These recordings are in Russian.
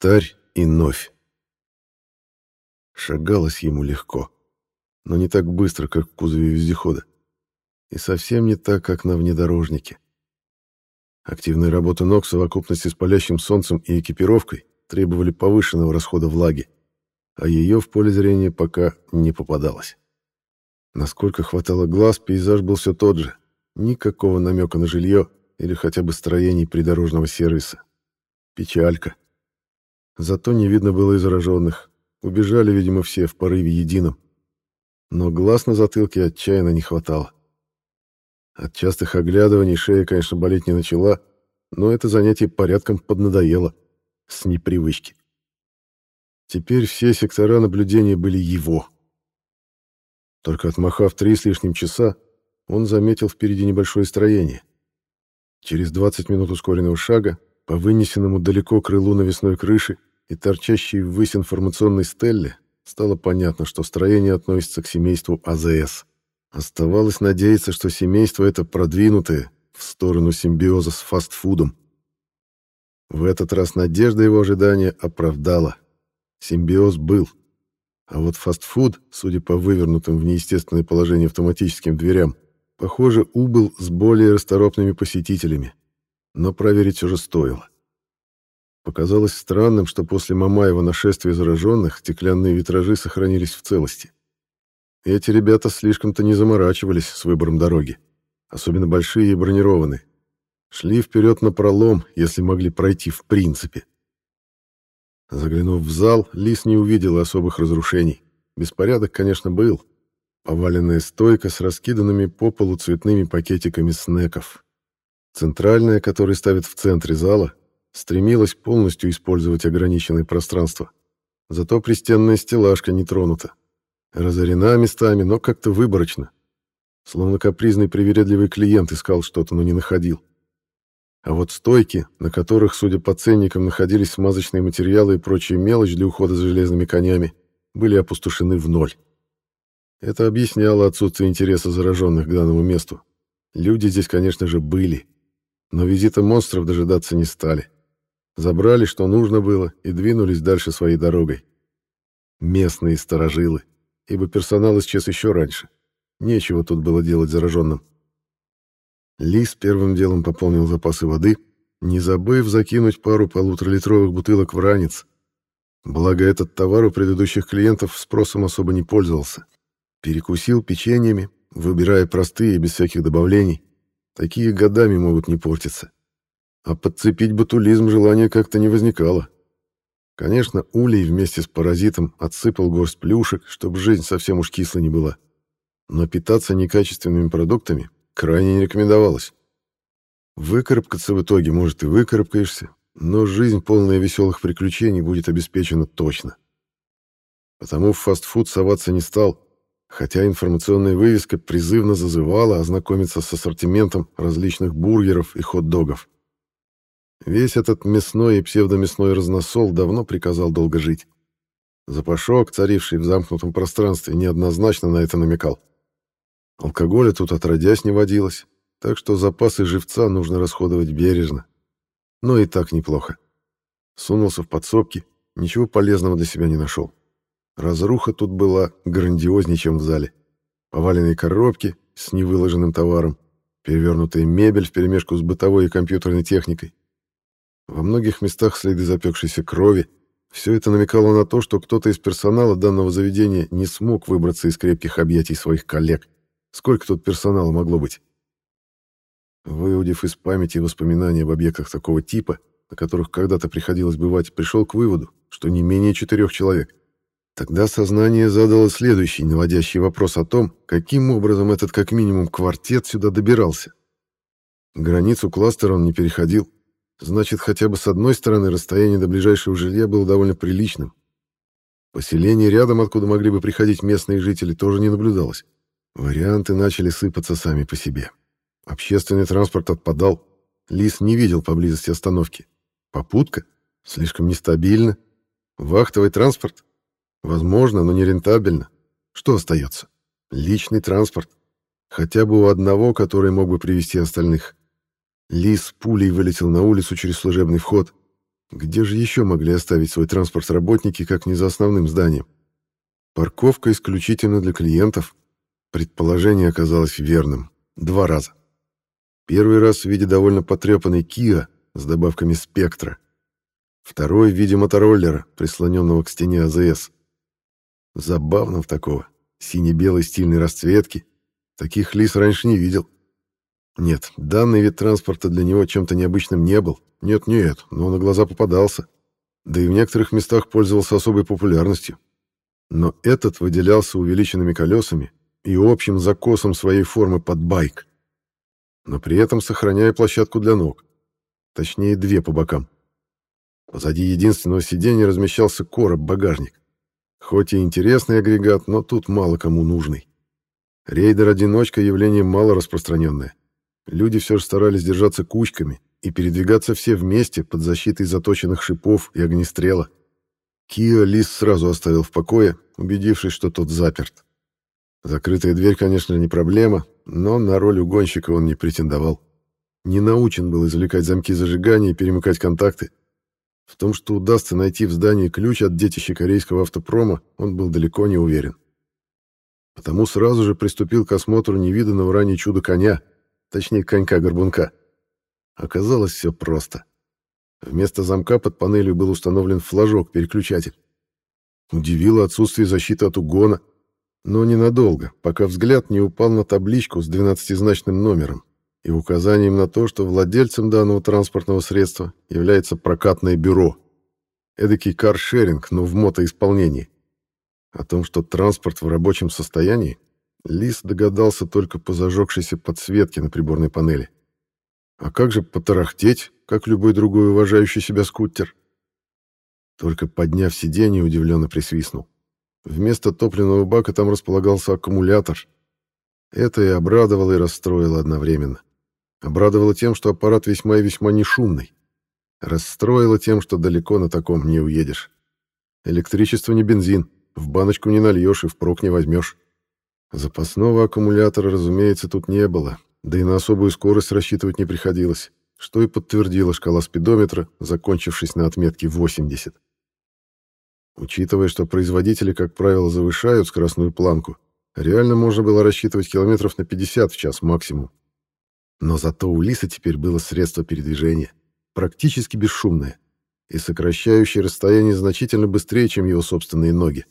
Старь и новь. Шагалось ему легко, но не так быстро, как в кузове вездехода. И совсем не так, как на внедорожнике. Активная работа ног в совокупности с палящим солнцем и экипировкой требовали повышенного расхода влаги, а ее в поле зрения пока не попадалось. Насколько хватало глаз, пейзаж был все тот же. Никакого намека на жилье или хотя бы строений придорожного сервиса. Печалька. Зато не видно было и. Убежали, видимо, все в порыве едином. Но глаз на затылке отчаянно не хватало. От частых оглядываний шея, конечно, болеть не начала, но это занятие порядком поднадоело. С непривычки. Теперь все сектора наблюдения были его. Только отмахав три с лишним часа, он заметил впереди небольшое строение. Через 20 минут ускоренного шага по вынесенному далеко крылу навесной крыши и торчащей ввысь информационной стелле стало понятно, что строение относится к семейству АЗС. Оставалось надеяться, что семейство это продвинутое в сторону симбиоза с фастфудом. В этот раз надежда его ожидания оправдала. Симбиоз был. А вот фастфуд, судя по вывернутым в неестественное положение автоматическим дверям, похоже, убыл с более расторопными посетителями. Но проверить все же стоило. Показалось странным, что после Мамаева нашествия зараженных стеклянные витражи сохранились в целости. Эти ребята слишком-то не заморачивались с выбором дороги, особенно большие и бронированные. Шли вперед на пролом, если могли пройти в принципе. Заглянув в зал, Лис не увидел особых разрушений. Беспорядок, конечно, был. Поваленная стойка с раскиданными по полу цветными пакетиками снеков. Центральная, которую ставят в центре зала, стремилась полностью использовать ограниченное пространство. Зато пристенная стеллажка не тронута. Разорена местами, но как-то выборочно. Словно капризный привередливый клиент искал что-то, но не находил. А вот стойки, на которых, судя по ценникам, находились смазочные материалы и прочая мелочь для ухода за железными конями, были опустошены в ноль. Это объясняло отсутствие интереса зараженных к данному месту. Люди здесь, конечно же, были, но визита монстров дожидаться не стали. Забрали, что нужно было, и двинулись дальше своей дорогой. Местные сторожилы, ибо персонал исчез еще раньше. Нечего тут было делать зараженным. Лис первым делом пополнил запасы воды, не забыв закинуть пару полуторалитровых бутылок в ранец. Благо, этот товар у предыдущих клиентов спросом особо не пользовался. Перекусил печеньями, выбирая простые, без всяких добавлений. Такие годами могут не портиться. А подцепить ботулизм желания как-то не возникало. Конечно, улей вместе с паразитом отсыпал горсть плюшек, чтобы жизнь совсем уж кислой не была. Но питаться некачественными продуктами крайне не рекомендовалось. Выкарабкаться в итоге, может, и выкарабкаешься, но жизнь, полная веселых приключений, будет обеспечена точно. Потому в фастфуд соваться не стал, хотя информационная вывеска призывно зазывала ознакомиться с ассортиментом различных бургеров и хот-догов. Весь этот мясной и псевдомясной разносол давно приказал долго жить. Запашок, царивший в замкнутом пространстве, неоднозначно на это намекал. Алкоголя тут отродясь не водилось, так что запасы живца нужно расходовать бережно. Но и так неплохо. Сунулся в подсобки, ничего полезного для себя не нашел. Разруха тут была грандиознее, чем в зале. Поваленные коробки с невыложенным товаром, перевернутая мебель вперемешку с бытовой и компьютерной техникой. Во многих местах следы запекшейся крови. Все это намекало на то, что кто-то из персонала данного заведения не смог выбраться из крепких объятий своих коллег. Сколько тут персонала могло быть? Выудив из памяти воспоминания об объектах такого типа, на которых когда-то приходилось бывать, пришел к выводу, что не менее четырех человек. Тогда сознание задало следующий наводящий вопрос о том, каким образом этот как минимум квартет сюда добирался. Границу кластера он не переходил, значит, хотя бы с одной стороны расстояние до ближайшего жилья было довольно приличным. Поселение рядом, откуда могли бы приходить местные жители, тоже не наблюдалось. Варианты начали сыпаться сами по себе. Общественный транспорт отпадал. Лис не видел поблизости остановки. Попутка? Слишком нестабильно. Вахтовый транспорт? Возможно, но не рентабельно. Что остается? Личный транспорт. Хотя бы у одного, который мог бы привести остальных. Лис пулей вылетел на улицу через служебный вход. Где же еще могли оставить свой транспорт работники, как не за основным зданием? Парковка исключительно для клиентов. Предположение оказалось верным. Два раза. Первый раз в виде довольно потрепанной Kia с добавками спектра. Второй в виде мотороллера, прислоненного к стене АЗС. Забавно в такого. Сине-белой стильной расцветки. Таких лис раньше не видел. Нет, данный вид транспорта для него чем-то необычным не был. Нет-нет, но на глаза попадался. Да и в некоторых местах пользовался особой популярностью. Но этот выделялся увеличенными колесами и общим закосом своей формы под байк. Но при этом сохраняя площадку для ног. Точнее, две по бокам. Позади единственного сиденья размещался короб-багажник. Хоть и интересный агрегат, но тут мало кому нужный. Рейдер-одиночка — явление мало распространенное. Люди все же старались держаться кучками и передвигаться все вместе под защитой заточенных шипов и огнестрела. Кио Лис сразу оставил в покое, убедившись, что тот заперт. Закрытая дверь, конечно, не проблема, но на роль угонщика он не претендовал. Не научен был извлекать замки зажигания и перемыкать контакты. В том, что удастся найти в здании ключ от детища корейского автопрома, он был далеко не уверен. Потому сразу же приступил к осмотру невиданного ранее чуда коня, точнее конька-горбунка. Оказалось все просто. Вместо замка под панелью был установлен флажок-переключатель. Удивило отсутствие защиты от угона, но ненадолго, пока взгляд не упал на табличку с двенадцатизначным номером и указанием на то, что владельцем данного транспортного средства является прокатное бюро. Эдакий каршеринг, но в мотоисполнении. О том, что транспорт в рабочем состоянии, Лис догадался только по зажегшейся подсветке на приборной панели. А как же потарахтеть, как любой другой уважающий себя скутер? Только подняв сиденье, удивленно присвистнул. Вместо топливного бака там располагался аккумулятор. Это и обрадовало, и расстроило одновременно. Обрадовало тем, что аппарат весьма и весьма не шумный. Расстроило тем, что далеко на таком не уедешь. Электричество не бензин, в баночку не нальешь и впрок не возьмешь. Запасного аккумулятора, разумеется, тут не было, да и на особую скорость рассчитывать не приходилось, что и подтвердила шкала спидометра, закончившись на отметке 80. Учитывая, что производители, как правило, завышают скоростную планку, реально можно было рассчитывать километров на 50 в час максимум. Но зато у Лиса теперь было средство передвижения, практически бесшумное, и сокращающее расстояние значительно быстрее, чем его собственные ноги.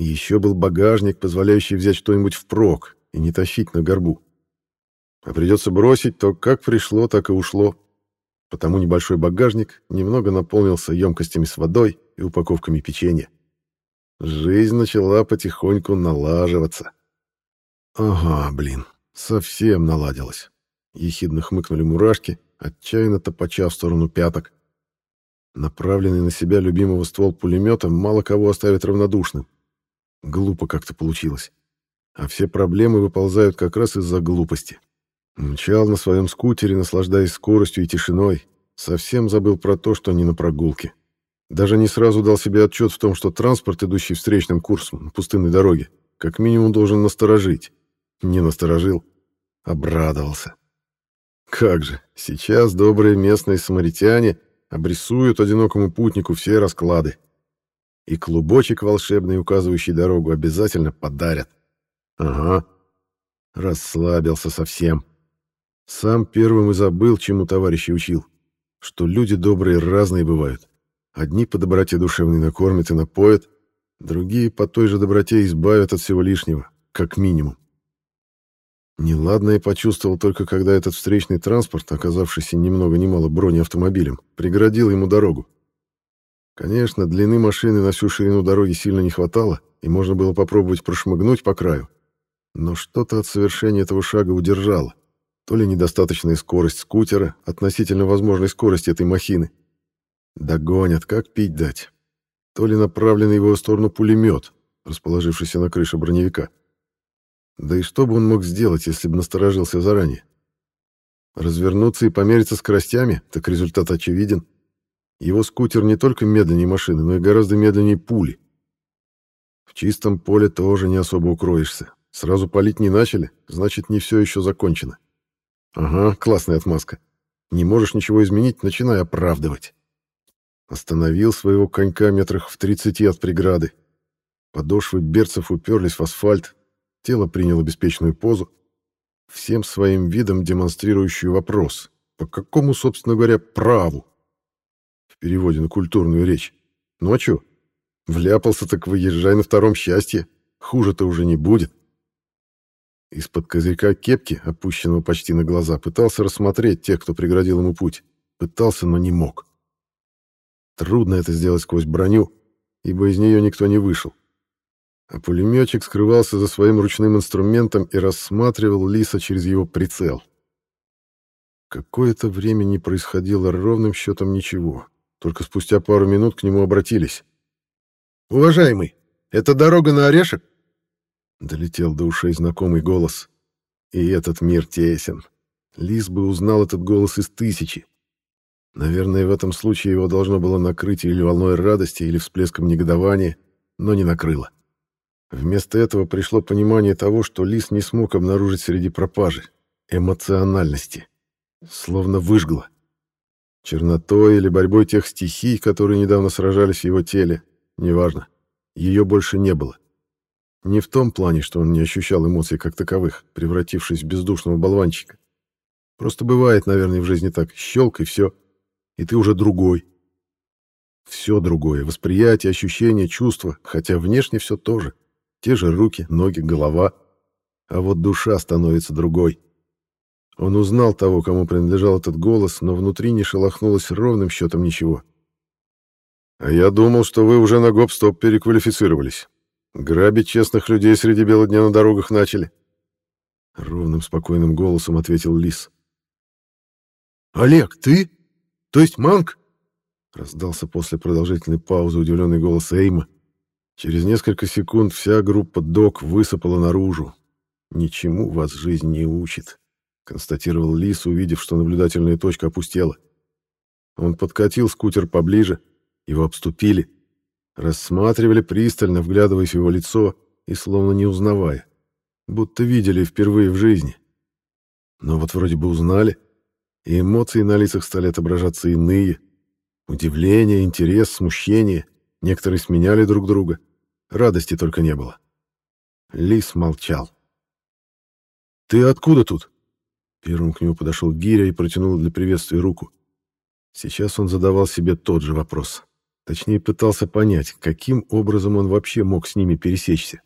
Еще был багажник, позволяющий взять что-нибудь впрок и не тащить на горбу. А придется бросить, то как пришло, так и ушло. Потому небольшой багажник немного наполнился емкостями с водой и упаковками печенья. Жизнь начала потихоньку налаживаться. Ага, блин, совсем наладилась. Ехидно хмыкнули мурашки, отчаянно топача в сторону пяток. Направленный на себя любимого ствол пулемета мало кого оставит равнодушным. Глупо как-то получилось. А все проблемы выползают как раз из-за глупости. Мчал на своем скутере, наслаждаясь скоростью и тишиной. Совсем забыл про то, что не на прогулке. Даже не сразу дал себе отчет в том, что транспорт, идущий встречным курсом на пустынной дороге, как минимум должен насторожить. Не насторожил. Обрадовался. Как же, сейчас добрые местные самаритяне обрисуют одинокому путнику все расклады. И клубочек волшебный, указывающий дорогу, обязательно подарят. Ага. Расслабился совсем. Сам первым и забыл, чему товарищи учил. Что люди добрые разные бывают. Одни по доброте душевной накормят и напоят, другие по той же доброте избавят от всего лишнего, как минимум. Неладное почувствовал только когда этот встречный транспорт, оказавшийся ни много ни мало бронеавтомобилем, преградил ему дорогу. Конечно, длины машины на всю ширину дороги сильно не хватало, и можно было попробовать прошмыгнуть по краю. Но что-то от совершения этого шага удержало. То ли недостаточная скорость скутера относительно возможной скорости этой махины. Догонят, как пить дать. То ли направленный в его сторону пулемет, расположившийся на крыше броневика. Да и что бы он мог сделать, если бы насторожился заранее? Развернуться и помериться скоростями, так результат очевиден. Его скутер не только медленнее машины, но и гораздо медленнее пули. В чистом поле тоже не особо укроешься. Сразу палить не начали, значит, не все еще закончено. Ага, классная отмазка. Не можешь ничего изменить, начинай оправдывать. Остановил своего конька метрах в тридцати от преграды. Подошвы берцев уперлись в асфальт, тело приняло беспечную позу, всем своим видом демонстрирующую вопрос, по какому, собственно говоря, праву? Переводе на культурную речь. Чё? Вляпался, так выезжай на втором счастье. Хуже-то уже не будет. Из-под козырька кепки, опущенного почти на глаза, пытался рассмотреть тех, кто преградил ему путь. Пытался, но не мог. Трудно это сделать сквозь броню, ибо из нее никто не вышел. А пулеметчик скрывался за своим ручным инструментом и рассматривал Лиса через его прицел. Какое-то время не происходило ровным счетом ничего. Только спустя пару минут к нему обратились. «Уважаемый, это дорога на Орешек?» Долетел до ушей знакомый голос. И этот мир тесен. Лис бы узнал этот голос из тысячи. Наверное, в этом случае его должно было накрыть или волной радости, или всплеском негодования, но не накрыло. Вместо этого пришло понимание того, что Лис не смог обнаружить среди пропажи эмоциональности. Словно выжгло. Чернотой или борьбой тех стихий, которые недавно сражались в его теле, неважно. Ее больше не было. Не в том плане, что он не ощущал эмоций как таковых, превратившись в бездушного болванчика. Просто бывает, наверное, в жизни так. Щелк и все и ты уже другой. Все другое, восприятие, ощущения, чувства, хотя внешне все то же. Те же руки, ноги, голова. А вот душа становится другой. Он узнал того, кому принадлежал этот голос, но внутри не шелохнулось ровным счетом ничего. «А я думал, что вы уже на гоп-стоп переквалифицировались. Грабить честных людей среди бела дня на дорогах начали». Ровным, спокойным голосом ответил Лис. «Олег, ты?» То есть Манк?» Раздался после продолжительной паузы удивленный голос Эйма. Через несколько секунд вся группа док высыпала наружу. «Ничему вас жизнь не учит», — констатировал Лис, увидев, что наблюдательная точка опустела. Он подкатил скутер поближе, его обступили, рассматривали пристально, вглядываясь в его лицо и словно не узнавая, будто видели впервые в жизни. Но вот вроде бы узнали — и эмоции на лицах стали отображаться иные. Удивление, интерес, смущение. Некоторые сменяли друг друга. Радости только не было. Лис молчал. «Ты откуда тут?» Первым к нему подошел Гиря и протянул для приветствия руку. Сейчас он задавал себе тот же вопрос. Точнее, пытался понять, каким образом он вообще мог с ними пересечься.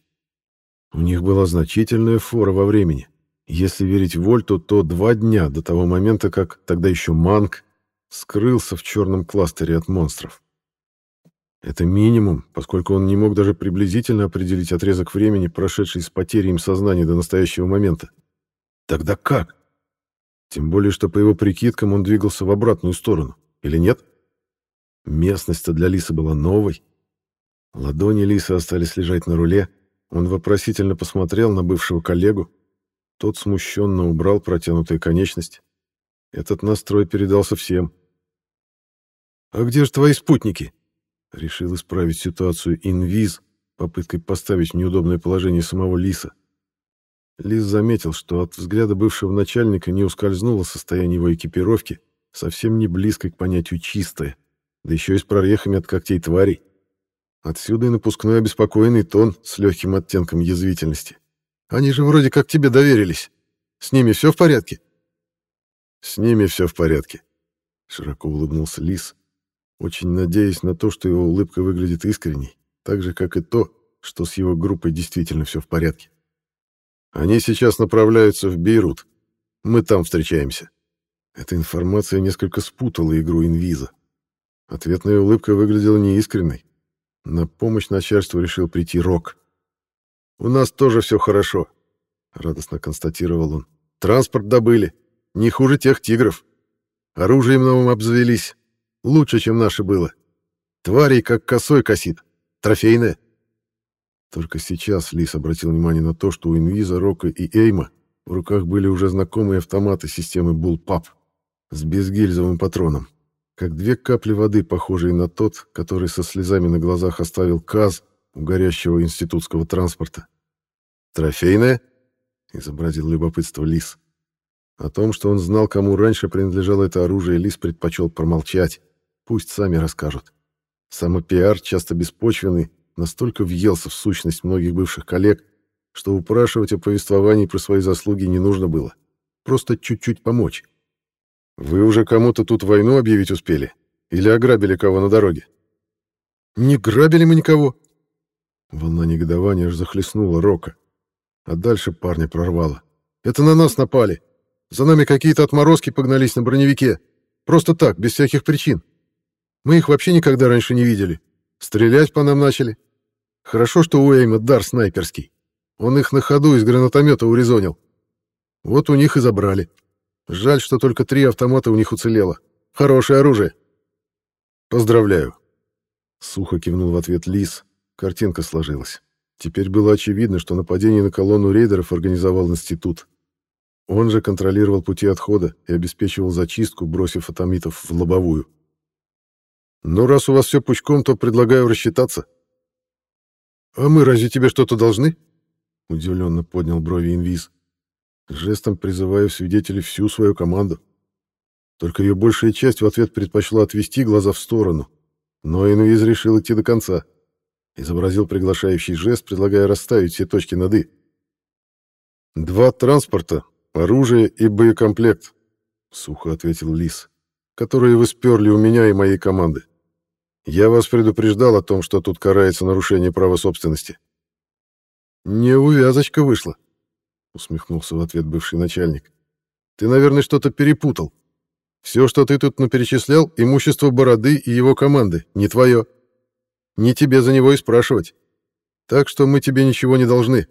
У них была значительная фора во времени. Если верить Вольту, то два дня до того момента, как тогда еще Манк скрылся в черном кластере от монстров. Это минимум, поскольку он не мог даже приблизительно определить отрезок времени, прошедший с потерей им сознания до настоящего момента. Тогда как? Тем более, что по его прикидкам он двигался в обратную сторону. Или нет? Местность-то для Лиса была новой. Ладони Лиса остались лежать на руле. Он вопросительно посмотрел на бывшего коллегу, тот смущенно убрал протянутую конечность. Этот настрой передался всем. «А где же твои спутники?» Решил исправить ситуацию инвиз, попыткой поставить в неудобное положение самого Лиса. Лис заметил, что от взгляда бывшего начальника не ускользнуло состояние его экипировки, совсем не близко к понятию «чистое», да еще и с прорехами от когтей тварей. Отсюда и напускной обеспокоенный тон с легким оттенком язвительности. Они же вроде как тебе доверились. С ними все в порядке?» «С ними все в порядке», — широко улыбнулся Лис, очень надеясь на то, что его улыбка выглядит искренней, так же, как и то, что с его группой действительно все в порядке. «Они сейчас направляются в Бейрут. Мы там встречаемся». Эта информация несколько спутала игру инвиза. Ответная улыбка выглядела неискренной. На помощь начальству решил прийти Рок. «У нас тоже все хорошо», — радостно констатировал он. «Транспорт добыли. Не хуже тех тигров. Оружием новым обзавелись. Лучше, чем наше было. Тварей как косой косит. Трофейное». Только сейчас Лис обратил внимание на то, что у Инвиза, Рока и Эйма в руках были уже знакомые автоматы системы Bullpup с безгильзовым патроном, как две капли воды, похожие на тот, который со слезами на глазах оставил Каз у горящего институтского транспорта. «Трофейное?» — изобразил любопытство Лис. О том, что он знал, кому раньше принадлежало это оружие, Лис предпочел промолчать. Пусть сами расскажут. Самопиар, часто беспочвенный, настолько въелся в сущность многих бывших коллег, что упрашивать о повествовании про свои заслуги не нужно было. Просто чуть-чуть помочь. «Вы уже кому-то тут войну объявить успели? Или ограбили кого на дороге?» «Не грабили мы никого!» Волна негодования аж захлестнула Рока. А дальше парня прорвало. «Это на нас напали. За нами какие-то отморозки погнались на броневике. Просто так, без всяких причин. Мы их вообще никогда раньше не видели. Стрелять по нам начали. Хорошо, что у Эйма дар снайперский. Он их на ходу из гранатомета урезонил. Вот у них и забрали. Жаль, что только три автомата у них уцелело. Хорошее оружие. Поздравляю. Сухо кивнул в ответ Лис. Картинка сложилась. Теперь было очевидно, что нападение на колонну рейдеров организовал институт. Он же контролировал пути отхода и обеспечивал зачистку, бросив атомитов в лобовую. «Ну, раз у вас все пучком, то предлагаю рассчитаться». «А мы разве тебе что-то должны?» — удивленно поднял брови инвиз. Жестом призывая в свидетели всю свою команду. Только ее большая часть в ответ предпочла отвести глаза в сторону. Но инвиз решил идти до конца. Изобразил приглашающий жест, предлагая расставить все точки над «и». «Два транспорта, оружие и боекомплект», — сухо ответил Лис, «которые вы сперли у меня и моей команды. Я вас предупреждал о том, что тут карается нарушение права собственности». «Неувязочка вышла», — усмехнулся в ответ бывший начальник. «Ты, наверное, что-то перепутал. Все, что ты тут наперечислял, имущество Бороды и его команды, не твое. Не тебе за него и спрашивать. Так что мы тебе ничего не должны».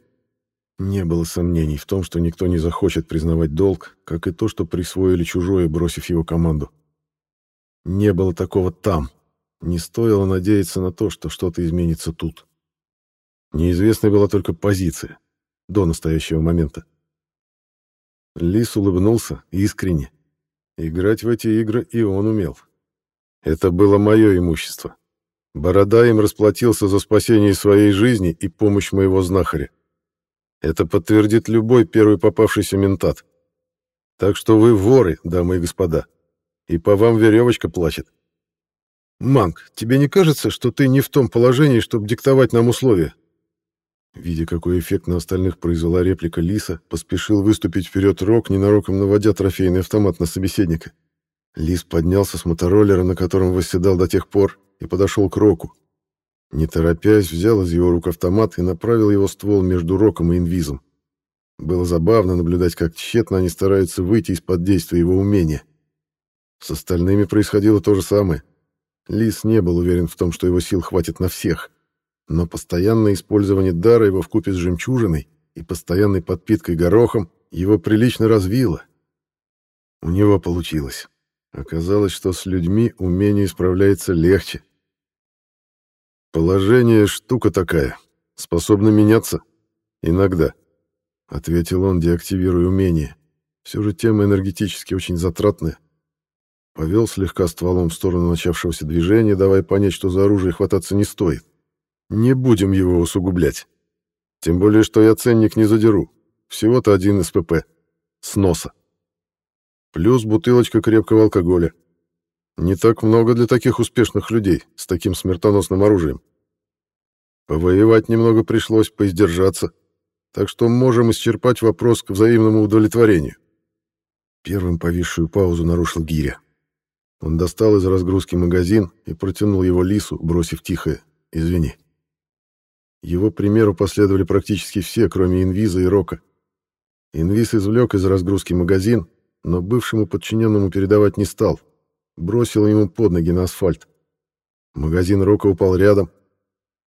Не было сомнений в том, что никто не захочет признавать долг, как и то, что присвоили чужое, бросив его команду. Не было такого там. Не стоило надеяться на то, что что-то изменится тут. Неизвестной была только позиция. До настоящего момента. Лис улыбнулся искренне. Играть в эти игры и он умел. Это было мое имущество. Борода им расплатился за спасение своей жизни и помощь моего знахаря. Это подтвердит любой первый попавшийся ментат. Так что вы воры, дамы и господа. И по вам веревочка плачет. Манг, тебе не кажется, что ты не в том положении, чтобы диктовать нам условия? Видя, какой эффект на остальных произвела реплика Лиса, поспешил выступить вперед Рок, ненароком наводя трофейный автомат на собеседника. Лис поднялся с мотороллера, на котором восседал до тех пор, и подошел к Року. Не торопясь, взял из его рук автомат и направил его ствол между Роком и Инвизом. Было забавно наблюдать, как тщетно они стараются выйти из-под действия его умения. С остальными происходило то же самое. Лис не был уверен в том, что его сил хватит на всех — но постоянное использование дара его вкупе с жемчужиной и постоянной подпиткой горохом его прилично развило. У него получилось. Оказалось, что с людьми умение исправляется легче. «Положение — штука такая, способна меняться. Иногда», — ответил он, деактивируя умение. Все же тема энергетически очень затратная. Повел слегка стволом в сторону начавшегося движения, давая понять, что за оружие хвататься не стоит. Не будем его усугублять. Тем более, что я ценник не задеру. Всего-то один СПП. С носа. Плюс бутылочка крепкого алкоголя. Не так много для таких успешных людей с таким смертоносным оружием. Повоевать немного пришлось, поиздержаться. Так что можем исчерпать вопрос к взаимному удовлетворению. Первым повисшую паузу нарушил Гиря. Он достал из разгрузки магазин и протянул его Лису, бросив тихое «Извини». Его примеру последовали практически все, кроме Инвиза и Рока. Инвиз извлек из разгрузки магазин, но бывшему подчиненному передавать не стал. Бросил ему под ноги на асфальт. Магазин Рока упал рядом.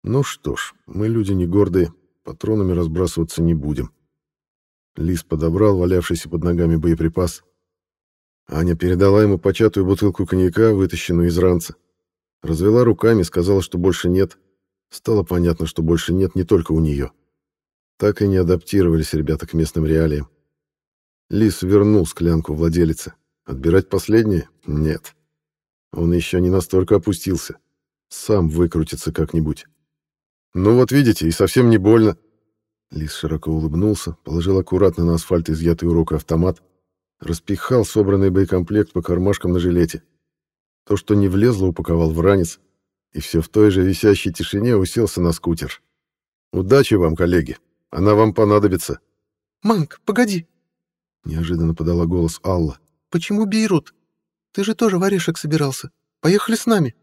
Ну что ж, мы люди не гордые, патронами разбрасываться не будем. Лис подобрал валявшийся под ногами боеприпас. Аня передала ему початую бутылку коньяка, вытащенную из ранца. Развела руками, сказала, что больше нет. Стало понятно, что больше нет не только у нее. Так и не адаптировались ребята к местным реалиям. Лис вернул склянку владелице. Отбирать последнее? Нет. Он еще не настолько опустился. Сам выкрутится как-нибудь. «Ну вот видите, и совсем не больно». Лис широко улыбнулся, положил аккуратно на асфальт изъятый у рука автомат, распихал собранный боекомплект по кармашкам на жилете. То, что не влезло, упаковал в ранец, и все в той же висящей тишине уселся на скутер. «Удачи вам, коллеги! Она вам понадобится!» «Манк, погоди!» — неожиданно подала голос Алла. «Почему Бейрут? Ты же тоже в орешек собирался. Поехали с нами!»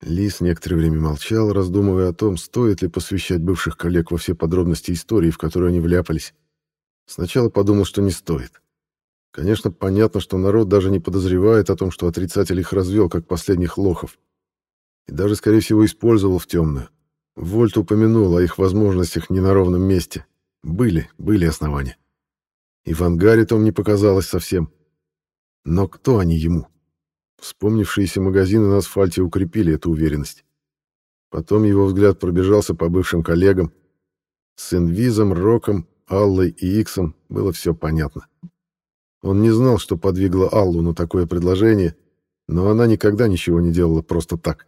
Лис некоторое время молчал, раздумывая о том, стоит ли посвящать бывших коллег во все подробности истории, в которую они вляпались. Сначала подумал, что не стоит. Конечно, понятно, что народ даже не подозревает о том, что отрицатель их развел, как последних лохов. И даже, скорее всего, использовал в темную. Вольт упомянул о их возможностях не на ровном месте. Были, были основания. И в ангаре том не показалось совсем. Но кто они ему? Вспомнившиеся магазины на асфальте укрепили эту уверенность. Потом его взгляд пробежался по бывшим коллегам. С Инвизом, Роком, Аллой и Иксом было все понятно. Он не знал, что подвигло Аллу на такое предложение, но она никогда ничего не делала просто так.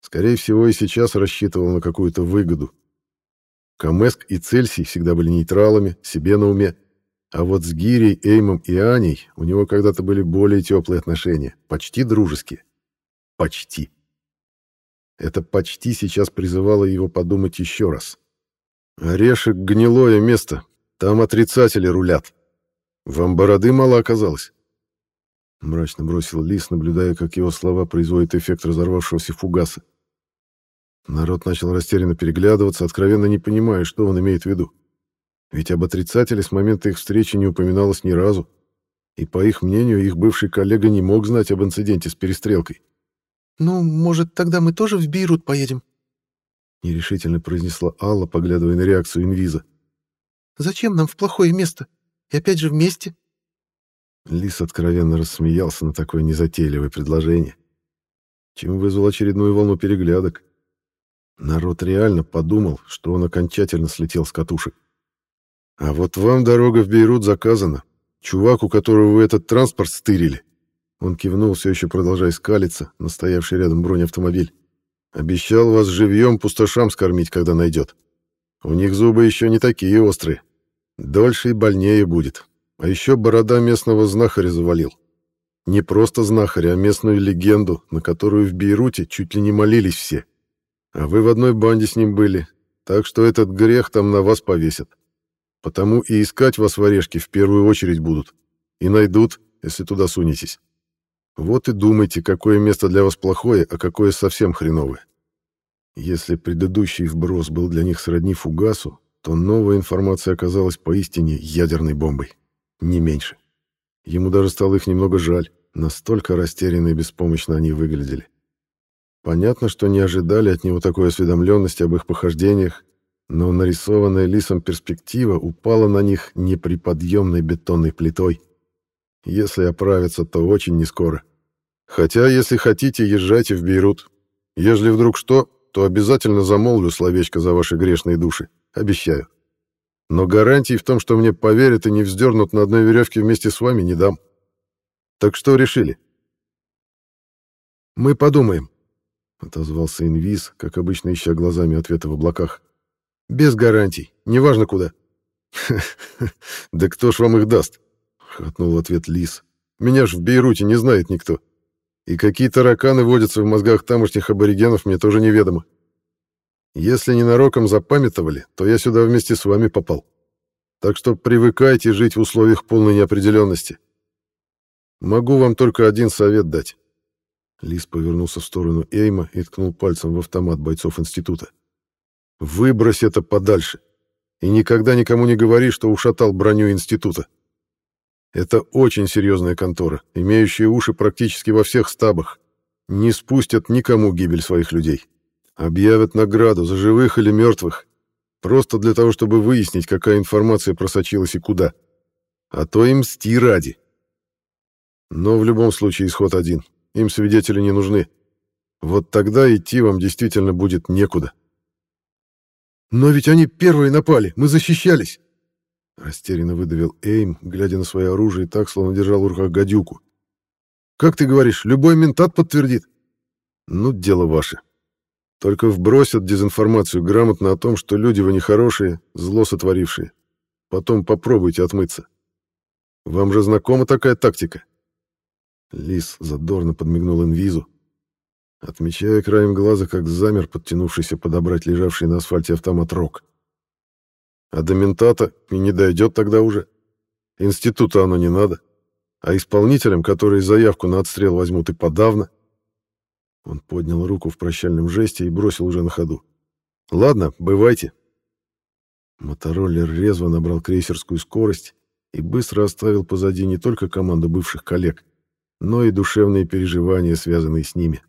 Скорее всего, и сейчас рассчитывал на какую-то выгоду. Камеск и Цельсий всегда были нейтралами, себе на уме. А вот с Гирей, Эймом и Аней у него когда-то были более теплые отношения, почти дружеские. Почти. Это почти сейчас призывало его подумать еще раз. Орешек — гнилое место, там отрицатели рулят. Вам бороды мало оказалось. Мрачно бросил Лис, наблюдая, как его слова производят эффект разорвавшегося фугаса. Народ начал растерянно переглядываться, откровенно не понимая, что он имеет в виду. Ведь об отрицателе с момента их встречи не упоминалось ни разу. И, по их мнению, их бывший коллега не мог знать об инциденте с перестрелкой. «Ну, может, тогда мы тоже в Бейрут поедем?» Нерешительно произнесла Алла, поглядывая на реакцию инвиза. «Зачем нам в плохое место? И опять же вместе?» Лис откровенно рассмеялся на такое незатейливое предложение, чем вызвал очередную волну переглядок. Народ реально подумал, что он окончательно слетел с катушек. «А вот вам дорога в Бейрут заказана. Чувак, у которого вы этот транспорт стырили». Он кивнул, все еще продолжая скалиться, на стоявший рядом бронеавтомобиль. «Обещал вас живьем пустошам скормить, когда найдет. У них зубы еще не такие острые. Дольше и больнее будет. А еще борода местного знахаря завалил. Не просто знахаря, а местную легенду, на которую в Бейруте чуть ли не молились все. А вы в одной банде с ним были, так что этот грех там на вас повесят. Потому и искать вас в орешке в первую очередь будут. И найдут, если туда сунетесь. Вот и думайте, какое место для вас плохое, а какое совсем хреновое. Если предыдущий вброс был для них сродни фугасу, то новая информация оказалась поистине ядерной бомбой. Не меньше. Ему даже стало их немного жаль, настолько растерянно и беспомощно они выглядели. Понятно, что не ожидали от него такой осведомленности об их похождениях, но нарисованная лисом перспектива упала на них неприподъемной бетонной плитой. Если оправятся, то очень нескоро. Хотя, если хотите, езжайте в Бейрут. Ежели вдруг что, то обязательно замолвлю словечко за ваши грешные души. Обещаю. Но гарантий в том, что мне поверят и не вздернут на одной веревке вместе с вами, не дам. Так что решили? Мы подумаем, — отозвался инвиз, как обычно ища глазами ответы в облаках. Без гарантий, неважно куда. Да кто ж вам их даст? — хохотнул ответ Лис. Меня ж в Бейруте не знает никто. И какие тараканы водятся в мозгах тамошних аборигенов, мне тоже неведомо. Если ненароком запамятовали, то я сюда вместе с вами попал. Так что привыкайте жить в условиях полной неопределенности. Могу вам только один совет дать. Лис повернулся в сторону Эйма и ткнул пальцем в автомат бойцов института. Выбрось это подальше. И никогда никому не говори, что ушатал броню института. Это очень серьезная контора, имеющая уши практически во всех стабах. Не спустят никому гибель своих людей. Объявят награду за живых или мертвых. Просто для того, чтобы выяснить, какая информация просочилась и куда. А то им мсти ради. Но в любом случае исход один. Им свидетели не нужны. Вот тогда идти вам действительно будет некуда. «Но ведь они первые напали, мы защищались!» Растерянно выдавил Эйм, глядя на свое оружие так, словно держал в руках гадюку. «Как ты говоришь, любой ментат подтвердит?» «Ну, дело ваше. Только вбросят дезинформацию грамотно о том, что люди вы нехорошие, зло сотворившие. Потом попробуйте отмыться. Вам же знакома такая тактика?» Лис задорно подмигнул инвизу. отмечая краем глаза, как замер подтянувшийся подобрать лежавший на асфальте автомат Рок. А до ментата и не дойдет тогда уже. Института оно не надо. А исполнителям, которые заявку на отстрел возьмут и подавно. Он поднял руку в прощальном жесте и бросил уже на ходу. «Ладно, бывайте». Мотороллер резво набрал крейсерскую скорость и быстро оставил позади не только команду бывших коллег, но и душевные переживания, связанные с ними.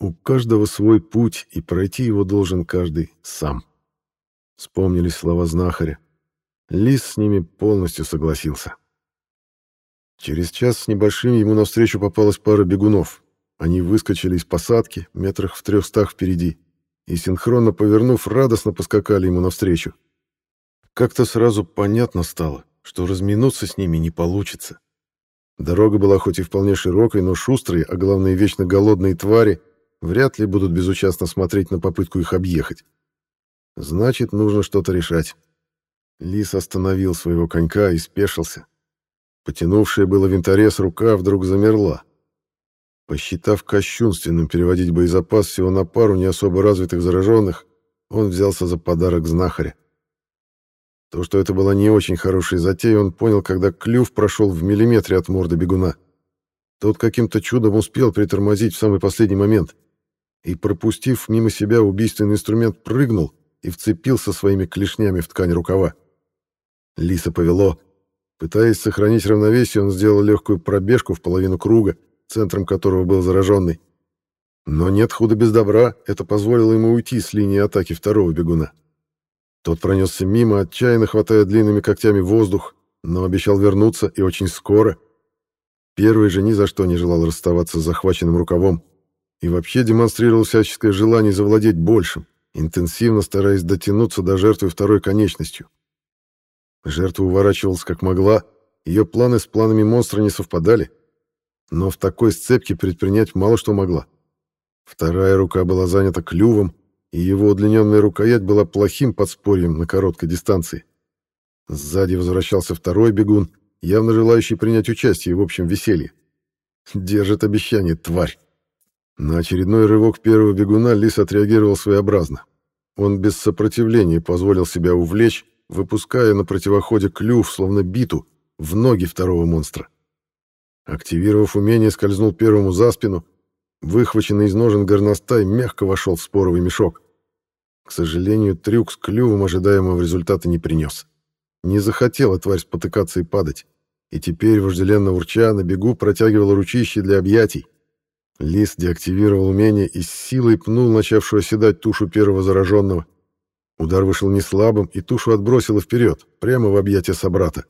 У каждого свой путь, и пройти его должен каждый сам. Вспомнились слова знахаря. Лис с ними полностью согласился. Через час с небольшим ему навстречу попалась пара бегунов. Они выскочили из посадки, метрах в трехстах впереди, и, синхронно повернув, радостно поскакали ему навстречу. Как-то сразу понятно стало, что разминуться с ними не получится. Дорога была хоть и вполне широкой, но шустрые, а главное, вечно голодные твари вряд ли будут безучастно смотреть на попытку их объехать. Значит, нужно что-то решать. Лис остановил своего конька и спешился. Потянувшая было винторез рука вдруг замерла. Посчитав кощунственным переводить боезапас всего на пару не особо развитых зараженных, он взялся за подарок знахаря. То, что это была не очень хорошая затея, он понял, когда клюв прошел в миллиметре от морды бегуна. Тот каким-то чудом успел притормозить в самый последний момент и, пропустив мимо себя убийственный инструмент, прыгнул и вцепился своими клешнями в ткань рукава. Лиса повело. Пытаясь сохранить равновесие, он сделал легкую пробежку в половину круга, центром которого был зараженный. Но нет худа без добра, это позволило ему уйти с линии атаки второго бегуна. Тот пронесся мимо, отчаянно хватая длинными когтями воздух, но обещал вернуться и очень скоро. Первый же ни за что не желал расставаться с захваченным рукавом и вообще демонстрировал всяческое желание завладеть большим, интенсивно стараясь дотянуться до жертвы второй конечностью. Жертва уворачивалась как могла, ее планы с планами монстра не совпадали, но в такой сцепке предпринять мало что могла. Вторая рука была занята клювом, и его удлиненная рукоять была плохим подспорьем на короткой дистанции. Сзади возвращался второй бегун, явно желающий принять участие в общем веселье. Держит обещание, тварь. На очередной рывок первого бегуна Лис отреагировал своеобразно. Он без сопротивления позволил себя увлечь, выпуская на противоходе клюв, словно биту, в ноги второго монстра. Активировав умение, скользнул первому за спину. Выхваченный из ножен горностай мягко вошел в споровый мешок. К сожалению, трюк с клювом ожидаемого результата не принес. Не захотела тварь спотыкаться и падать. И теперь, вожделенно урча, на бегу протягивала ручище для объятий. Лис деактивировал умение и с силой пнул начавшую оседать тушу первого зараженного. Удар вышел не слабым, и тушу отбросило вперед, прямо в объятия собрата.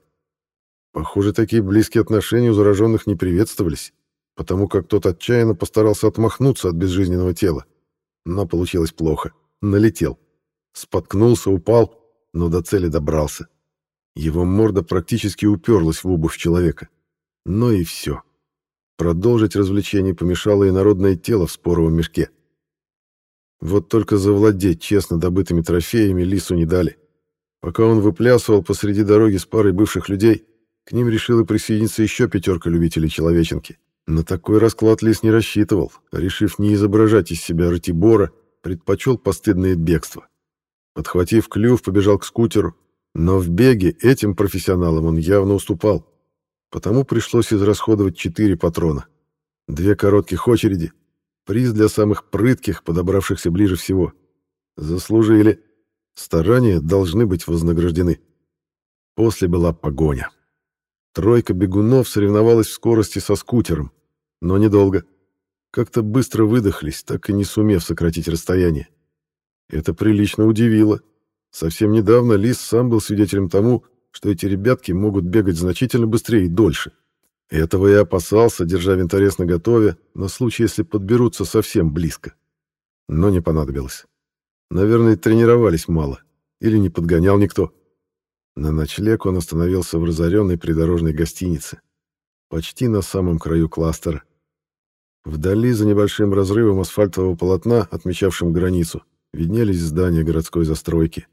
Похоже, такие близкие отношения у зараженных не приветствовались, потому как тот отчаянно постарался отмахнуться от безжизненного тела. Но получилось плохо. Налетел. Споткнулся, упал, но до цели добрался. Его морда практически уперлась в обувь человека. Но и все. Продолжить развлечение помешало и народное тело в споровом мешке. Вот только завладеть честно добытыми трофеями Лису не дали. Пока он выплясывал посреди дороги с парой бывших людей, к ним решила присоединиться еще пятерка любителей человеченки. На такой расклад Лис не рассчитывал, решив не изображать из себя Ратибора, предпочел постыдное бегство. Подхватив клюв, побежал к скутеру, но в беге этим профессионалам он явно уступал. Потому пришлось израсходовать четыре патрона. Две коротких очереди. Приз для самых прытких, подобравшихся ближе всего. Заслужили. Старания должны быть вознаграждены. После была погоня. Тройка бегунов соревновалась в скорости со скутером, но недолго. Как-то быстро выдохлись, так и не сумев сократить расстояние. Это прилично удивило. Совсем недавно Лис сам был свидетелем тому, что эти ребятки могут бегать значительно быстрее и дольше. Этого я опасался, держа винторез наготове, на случай, если подберутся совсем близко. Но не понадобилось. Наверное, тренировались мало. Или не подгонял никто. На ночлег он остановился в разоренной придорожной гостинице, почти на самом краю кластера. Вдали, за небольшим разрывом асфальтового полотна, отмечавшим границу, виднелись здания городской застройки.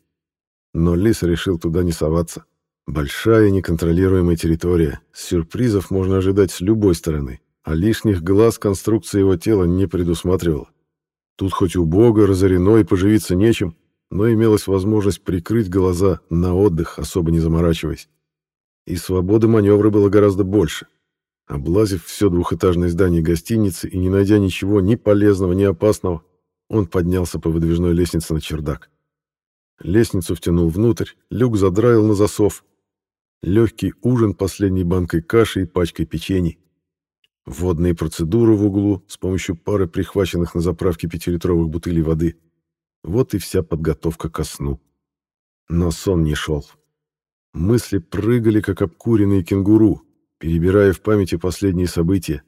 Но Лис решил туда не соваться. Большая неконтролируемая территория, сюрпризов можно ожидать с любой стороны, а лишних глаз конструкция его тела не предусматривала. Тут хоть убого, разорено и поживиться нечем, но имелась возможность прикрыть глаза на отдых, особо не заморачиваясь. И свободы маневра было гораздо больше. Облазив все двухэтажное здание гостиницы и не найдя ничего ни полезного, ни опасного, он поднялся по выдвижной лестнице на чердак. Лестницу втянул внутрь, люк задраил на засов. Легкий ужин последней банкой каши и пачкой печений. Водные процедуры в углу с помощью пары прихваченных на заправке пятилитровых бутылей воды. Вот и вся подготовка ко сну. Но сон не шел. Мысли прыгали, как обкуренные кенгуру, перебирая в памяти последние события.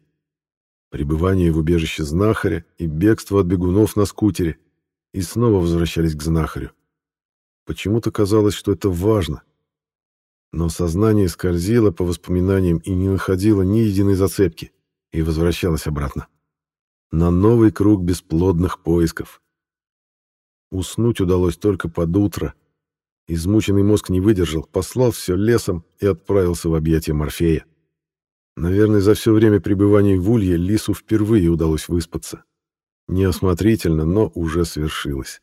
Пребывание в убежище знахаря и бегство от бегунов на скутере. И снова возвращались к знахарю. Почему-то казалось, что это важно. Но сознание скользило по воспоминаниям и не находило ни единой зацепки и возвращалась обратно. На новый круг бесплодных поисков. Уснуть удалось только под утро. Измученный мозг не выдержал, послал все лесом и отправился в объятия Морфея. Наверное, за все время пребывания в Улье Лису впервые удалось выспаться. Неосмотрительно, но уже свершилось.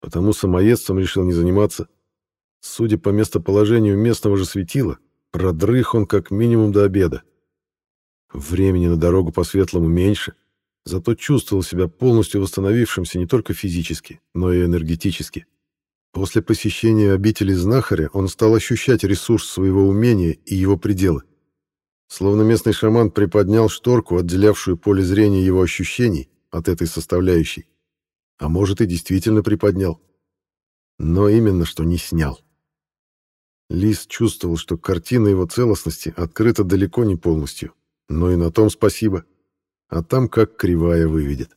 Потому самоедством решил не заниматься. Судя по местоположению местного же светила, продрых он как минимум до обеда. Времени на дорогу по светлому меньше, зато чувствовал себя полностью восстановившимся не только физически, но и энергетически. После посещения обители знахаря он стал ощущать ресурс своего умения и его пределы. Словно местный шаман приподнял шторку, отделявшую поле зрения его ощущений от этой составляющей. А может и действительно приподнял. Но именно что не снял. Лис чувствовал, что картина его целостности открыта далеко не полностью. Ну и на том спасибо. А там как кривая выведет.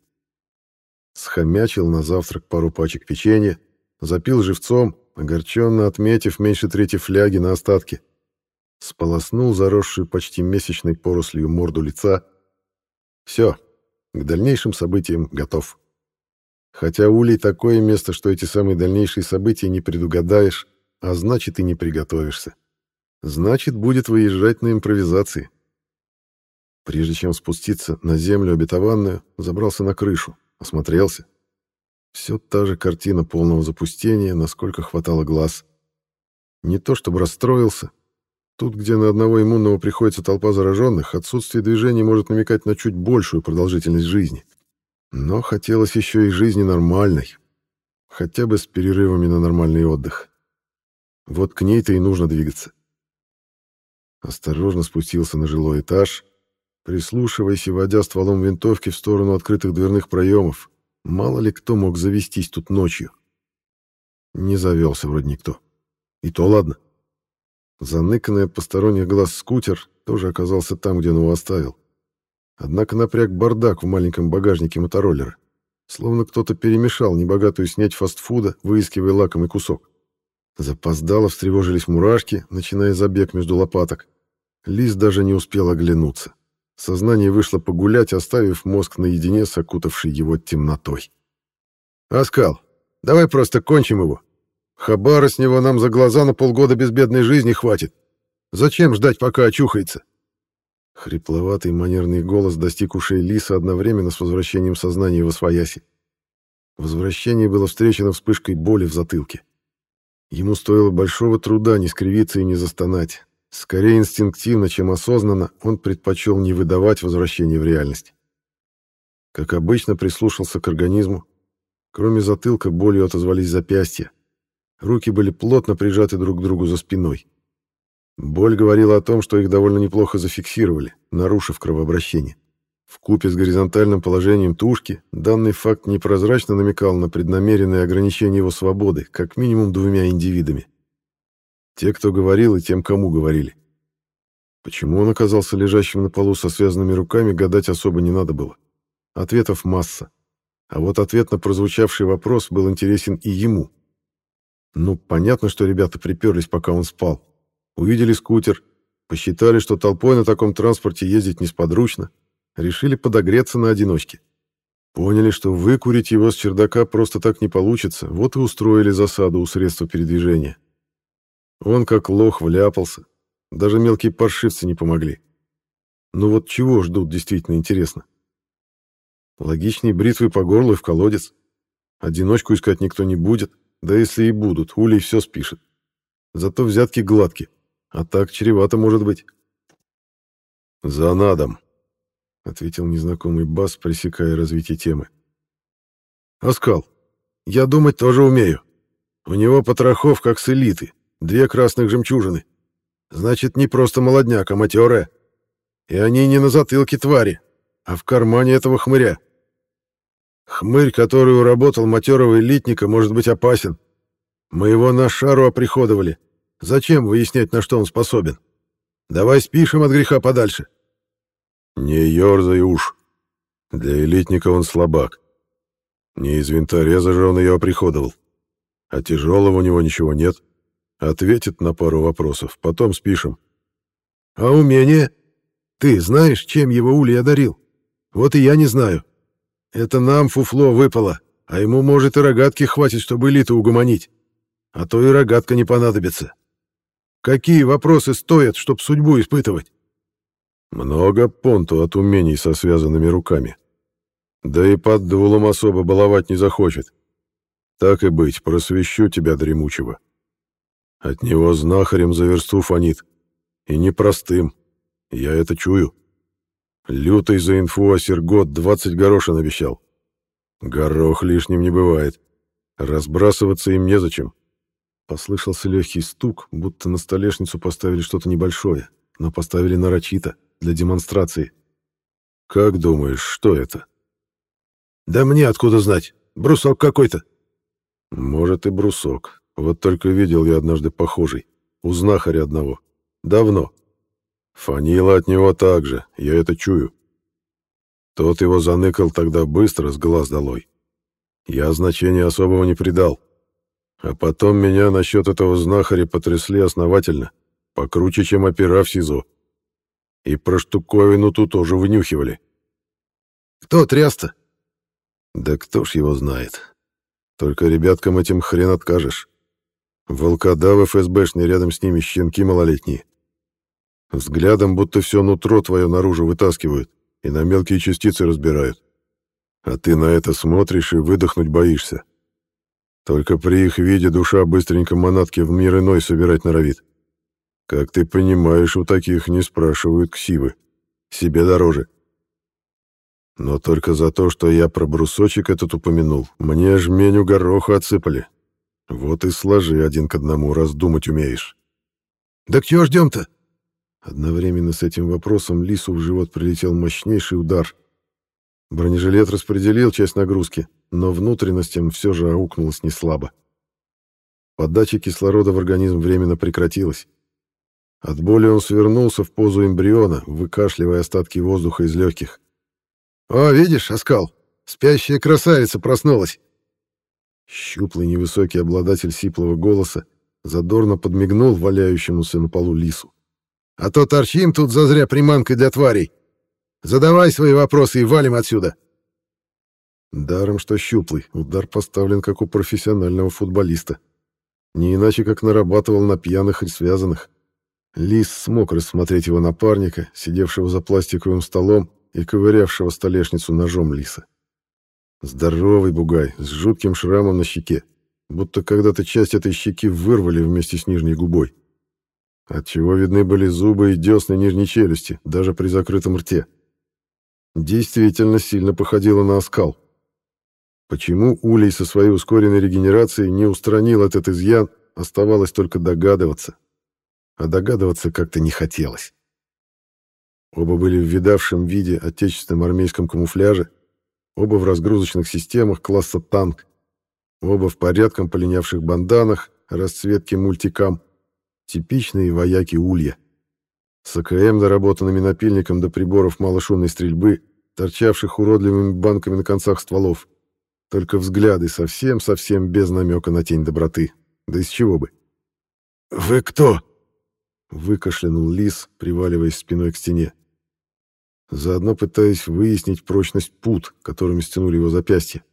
Схомячил на завтрак пару пачек печенья, запил живцом, огорченно отметив меньше трети фляги на остатки. Сполоснул заросшую почти месячной порослью морду лица. Все, к дальнейшим событиям готов. Хотя улей такое место, что эти самые дальнейшие события не предугадаешь, а значит и не приготовишься. Значит, будет выезжать на импровизации. Прежде чем спуститься на землю обетованную, забрался на крышу, осмотрелся. Все та же картина полного запустения, насколько хватало глаз. Не то чтобы расстроился. Тут, где на одного иммунного приходится толпа зараженных, отсутствие движений может намекать на чуть большую продолжительность жизни. Но хотелось еще и жизни нормальной. Хотя бы с перерывами на нормальный отдых. Вот к ней-то и нужно двигаться. Осторожно спустился на жилой этаж, прислушиваясь и водя стволом винтовки в сторону открытых дверных проемов. Мало ли кто мог завестись тут ночью. Не завелся вроде никто. И то ладно. Заныканный от посторонних глаз скутер тоже оказался там, где он его оставил. Однако напряг бардак в маленьком багажнике мотороллера. Словно кто-то перемешал небогатую снять фастфуда, выискивая лакомый кусок. Запоздало встревожились мурашки, начиная забег между лопаток. Лис даже не успел оглянуться. Сознание вышло погулять, оставив мозг наедине с окутавшей его темнотой. «Аскал, давай просто кончим его. Хабара с него нам за глаза на полгода безбедной жизни хватит. Зачем ждать, пока очухается?» Хрипловатый манерный голос достиг ушей Лиса одновременно с возвращением сознания в освояси. Возвращение было встречено вспышкой боли в затылке. Ему стоило большого труда не скривиться и не застонать. Скорее инстинктивно, чем осознанно, он предпочел не выдавать возвращение в реальность. Как обычно, прислушался к организму. Кроме затылка, болью отозвались запястья. Руки были плотно прижаты друг к другу за спиной. Боль говорила о том, что их довольно неплохо зафиксировали, нарушив кровообращение. В купе с горизонтальным положением тушки данный факт непрозрачно намекал на преднамеренное ограничение его свободы как минимум двумя индивидами. Те, кто говорил, и тем, кому говорили. Почему он оказался лежащим на полу со связанными руками, гадать особо не надо было. Ответов масса. А вот ответ на прозвучавший вопрос был интересен и ему. Ну, понятно, что ребята приперлись, пока он спал. Увидели скутер, посчитали, что толпой на таком транспорте ездить несподручно, решили подогреться на одиночке. Поняли, что выкурить его с чердака просто так не получится, вот и устроили засаду у средства передвижения. Он как лох вляпался. Даже мелкие паршивцы не помогли. Ну вот чего ждут, действительно интересно. Логичнее бритвы по горлу и в колодец. Одиночку искать никто не будет, да если и будут, Улей все спишет. Зато взятки гладкие, а так чревато может быть. «За надом», — ответил незнакомый бас, пресекая развитие темы. «Оскал, я думать тоже умею. У него потрохов, как с элиты, две красных жемчужины. Значит, не просто молодняк, а матерая. И они не на затылке твари, а в кармане этого хмыря. Хмырь, который уработал матерого элитника, может быть опасен. Мы его на шару оприходовали. Зачем выяснять, на что он способен? Давай спишем от греха подальше. Не ерзай уж. Для элитника он слабак. Не из винтореза же он ее оприходовал. А тяжелого у него ничего нет. Ответит на пару вопросов, потом спишем. А умение? Ты знаешь, чем его Улей одарил? Вот и я не знаю. Это нам фуфло выпало, а ему, может, и рогатки хватит, чтобы элиту угомонить. А то и рогатка не понадобится. Какие вопросы стоят, чтоб судьбу испытывать? Много понту от умений со связанными руками. Да и под дулом особо баловать не захочет. Так и быть, просвещу тебя, дремучего. От него знахарем за версту фонит. И непростым. Я это чую. Лютый за инфу о Сергот 20 горошин обещал. Горох лишним не бывает. Разбрасываться им незачем. Послышался легкий стук, будто на столешницу поставили что-то небольшое, но поставили нарочито для демонстрации. Как думаешь, что это? Да мне откуда знать? Брусок какой-то. Может и брусок. Вот только видел я однажды похожий. У знахаря одного. Давно. Фанила от него так же, я это чую. Тот его заныкал тогда быстро, с глаз долой. Я значения особого не придал. А потом меня насчет этого знахаря потрясли основательно, покруче, чем опера в СИЗО. И про штуковину тут тоже вынюхивали. Кто тряс-то? Да кто ж его знает. Только ребяткам этим хрен откажешь. Волкодавы ФСБшные рядом с ними щенки малолетние. Взглядом будто все нутро твое наружу вытаскивают и на мелкие частицы разбирают. А ты на это смотришь и выдохнуть боишься. Только при их виде душа быстренько манатки в мир иной собирать норовит. Как ты понимаешь, у таких не спрашивают ксивы. Себе дороже. Но только за то, что я про брусочек этот упомянул, мне жменю гороха отсыпали. Вот и сложи один к одному, раз думать умеешь. «Да чего ждем-то?» Одновременно с этим вопросом Лису в живот прилетел мощнейший удар. Бронежилет распределил часть нагрузки, но внутренностям все же аукнулось неслабо. Подача кислорода в организм временно прекратилась. От боли он свернулся в позу эмбриона, выкашливая остатки воздуха из легких. «О, видишь, оскал, спящая красавица проснулась!» Щуплый невысокий обладатель сиплого голоса задорно подмигнул валяющемуся на полу лису. А то торчим тут зазря приманкой для тварей. Задавай свои вопросы и валим отсюда. Даром, что щуплый, удар поставлен как у профессионального футболиста. Не иначе, как нарабатывал на пьяных и связанных. Лис смог рассмотреть его напарника, сидевшего за пластиковым столом и ковырявшего столешницу ножом лиса. Здоровый бугай, с жутким шрамом на щеке, будто когда-то часть этой щеки вырвали вместе с нижней губой отчего видны были зубы и десны нижней челюсти, даже при закрытом рте. Действительно сильно походило на оскал. Почему Улей со своей ускоренной регенерацией не устранил этот изъян, оставалось только догадываться. А догадываться как-то не хотелось. Оба были в видавшем виде отечественном армейском камуфляже, оба в разгрузочных системах класса танк, оба в порядком полинявших банданах расцветки мультикам — Типичные вояки улья. С АКМ, доработанными напильником до приборов малошумной стрельбы, торчавших уродливыми банками на концах стволов. Только взгляды совсем-совсем без намека на тень доброты. Да из чего бы? «Вы кто?» — выкашлянул лис, приваливаясь спиной к стене. Заодно пытаясь выяснить прочность пут, которыми стянули его запястья.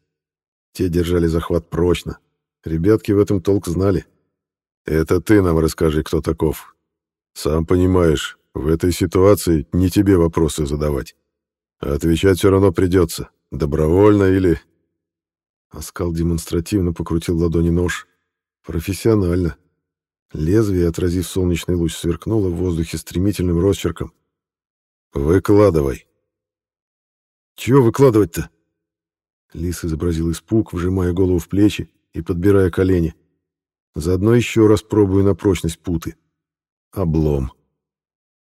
Те держали захват прочно. Ребятки в этом толк знали. Это ты нам расскажи, кто таков. Сам понимаешь, в этой ситуации не тебе вопросы задавать. А отвечать все равно придется, добровольно или...» Оскал демонстративно покрутил ладони нож. Профессионально. Лезвие, отразив солнечный луч, сверкнуло в воздухе стремительным росчерком. «Выкладывай». «Чего выкладывать-то?» Лис изобразил испуг, вжимая голову в плечи и подбирая колени. Заодно еще раз пробую на прочность путы. Облом.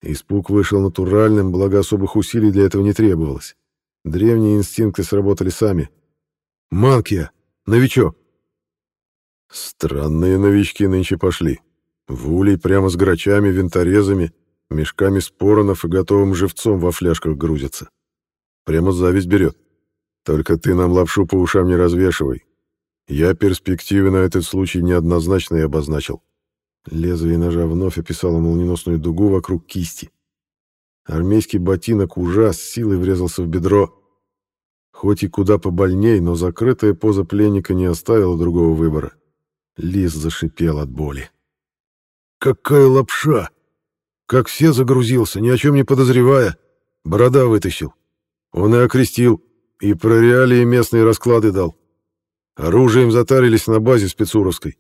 Испуг вышел натуральным, благо особых усилий для этого не требовалось. Древние инстинкты сработали сами. «Манкия! Новичок!» Странные новички нынче пошли. В улей прямо с грачами, винторезами, мешками споронов и готовым живцом во фляжках грузятся. Прямо зависть берет. Только ты нам лапшу по ушам не развешивай. Я перспективы на этот случай неоднозначно обозначил. Лезвие ножа вновь описало молниеносную дугу вокруг кисти. Армейский ботинок ужас силой врезался в бедро. Хоть и куда побольней, но закрытая поза пленника не оставила другого выбора. Лис зашипел от боли. «Какая лапша! Как все загрузился, ни о чем не подозревая. Борода вытащил. Он и окрестил, и про реалии местные расклады дал. Оружием затарились на базе спецуровской.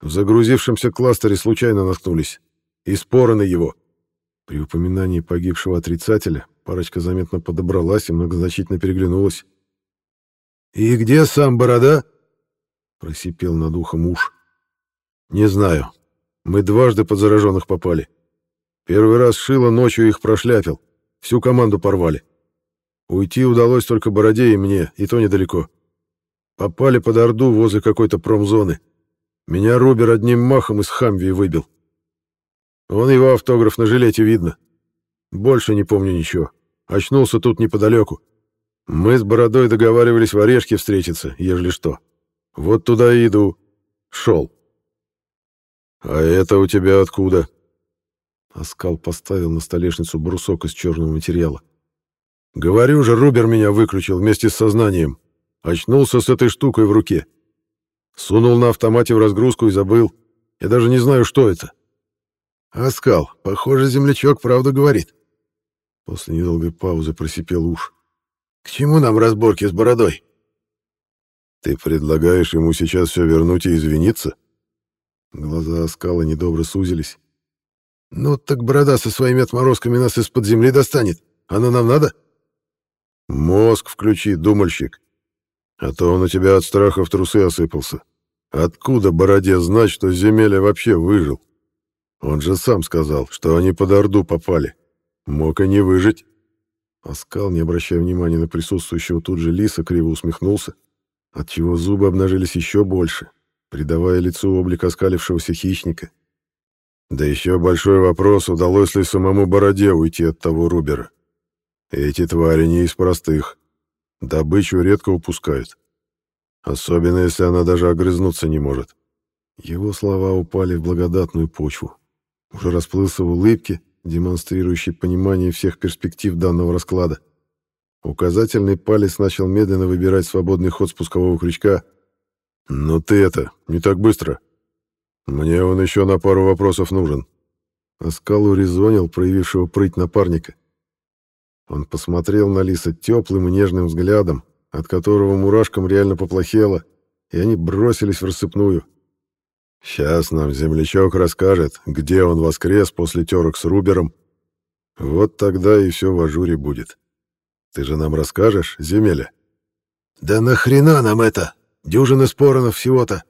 В загрузившемся кластере случайно наткнулись. И спороны его. При упоминании погибшего отрицателя парочка заметно подобралась и многозначительно переглянулась. «И где сам Борода?» — просипел над ухом муж. «Не знаю. Мы дважды под зараженных попали. Первый раз Шило ночью их прошляпил. Всю команду порвали. Уйти удалось только Бороде и мне, и то недалеко. Попали под Орду возле какой-то промзоны. Меня Рубер одним махом из Хамвии выбил. Вон его автограф на жилете видно. Больше не помню ничего. Очнулся тут неподалеку. Мы с Бородой договаривались в Орешке встретиться, ежели что. Вот туда и иду. Шел. «А это у тебя откуда?» Оскал поставил на столешницу брусок из черного материала. «Говорю же, Рубер меня выключил вместе с сознанием. Очнулся с этой штукой в руке. Сунул на автомате в разгрузку и забыл. Я даже не знаю, что это. Оскал, похоже, землячок правду говорит. После недолгой паузы просипел уж. К чему нам разборки с бородой? Ты предлагаешь ему сейчас все вернуть и извиниться? Глаза Оскала недобро сузились. Ну, так борода со своими отморозками нас из-под земли достанет. Оно нам надо? Мозг включи, думальщик. А то он у тебя от страха в трусы осыпался. Откуда Бороде знать, что Земеля вообще выжил? Он же сам сказал, что они под Орду попали. Мог и не выжить. Оскал, не обращая внимания на присутствующего тут же лиса, криво усмехнулся, отчего зубы обнажились еще больше, придавая лицу облик оскалившегося хищника. Да еще большой вопрос, удалось ли самому Бороде уйти от того Рубера. Эти твари не из простых. Добычу редко упускают. Особенно, если она даже огрызнуться не может. Его слова упали в благодатную почву. Уже расплылся в улыбке, демонстрирующей понимание всех перспектив данного расклада. Указательный палец начал медленно выбирать свободный ход спускового крючка. «Ну ты это, не так быстро. Мне он еще на пару вопросов нужен». Оскал урезонил проявившего прыть напарника. Он посмотрел на Лиса теплым и нежным взглядом, от которого мурашкам реально поплохело, и они бросились в рассыпную. «Сейчас нам землячок расскажет, где он воскрес после терок с Рубером. Вот тогда и все в ажуре будет. Ты же нам расскажешь, земеля?» «Да нахрена нам это? Дюжины споронов всего-то.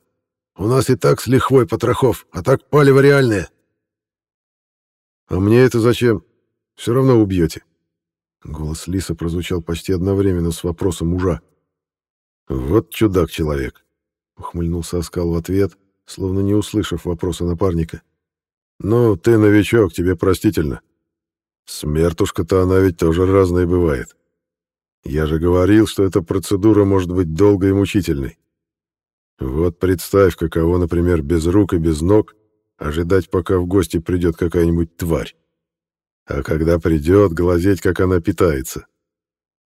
У нас и так с лихвой потрохов, а так палево реальное». «А мне это зачем? Все равно убьете», Голос Лиса прозвучал почти одновременно с вопросом мужа. «Вот чудак-человек!» — ухмыльнулся Оскал в ответ, словно не услышав вопроса напарника. «Ну, ты новичок, тебе простительно. Смертушка-то она ведь тоже разная бывает. Я же говорил, что эта процедура может быть долгой и мучительной. Вот представь, каково, например, без рук и без ног ожидать, пока в гости придет какая-нибудь тварь. А когда придет, глазеть, как она питается.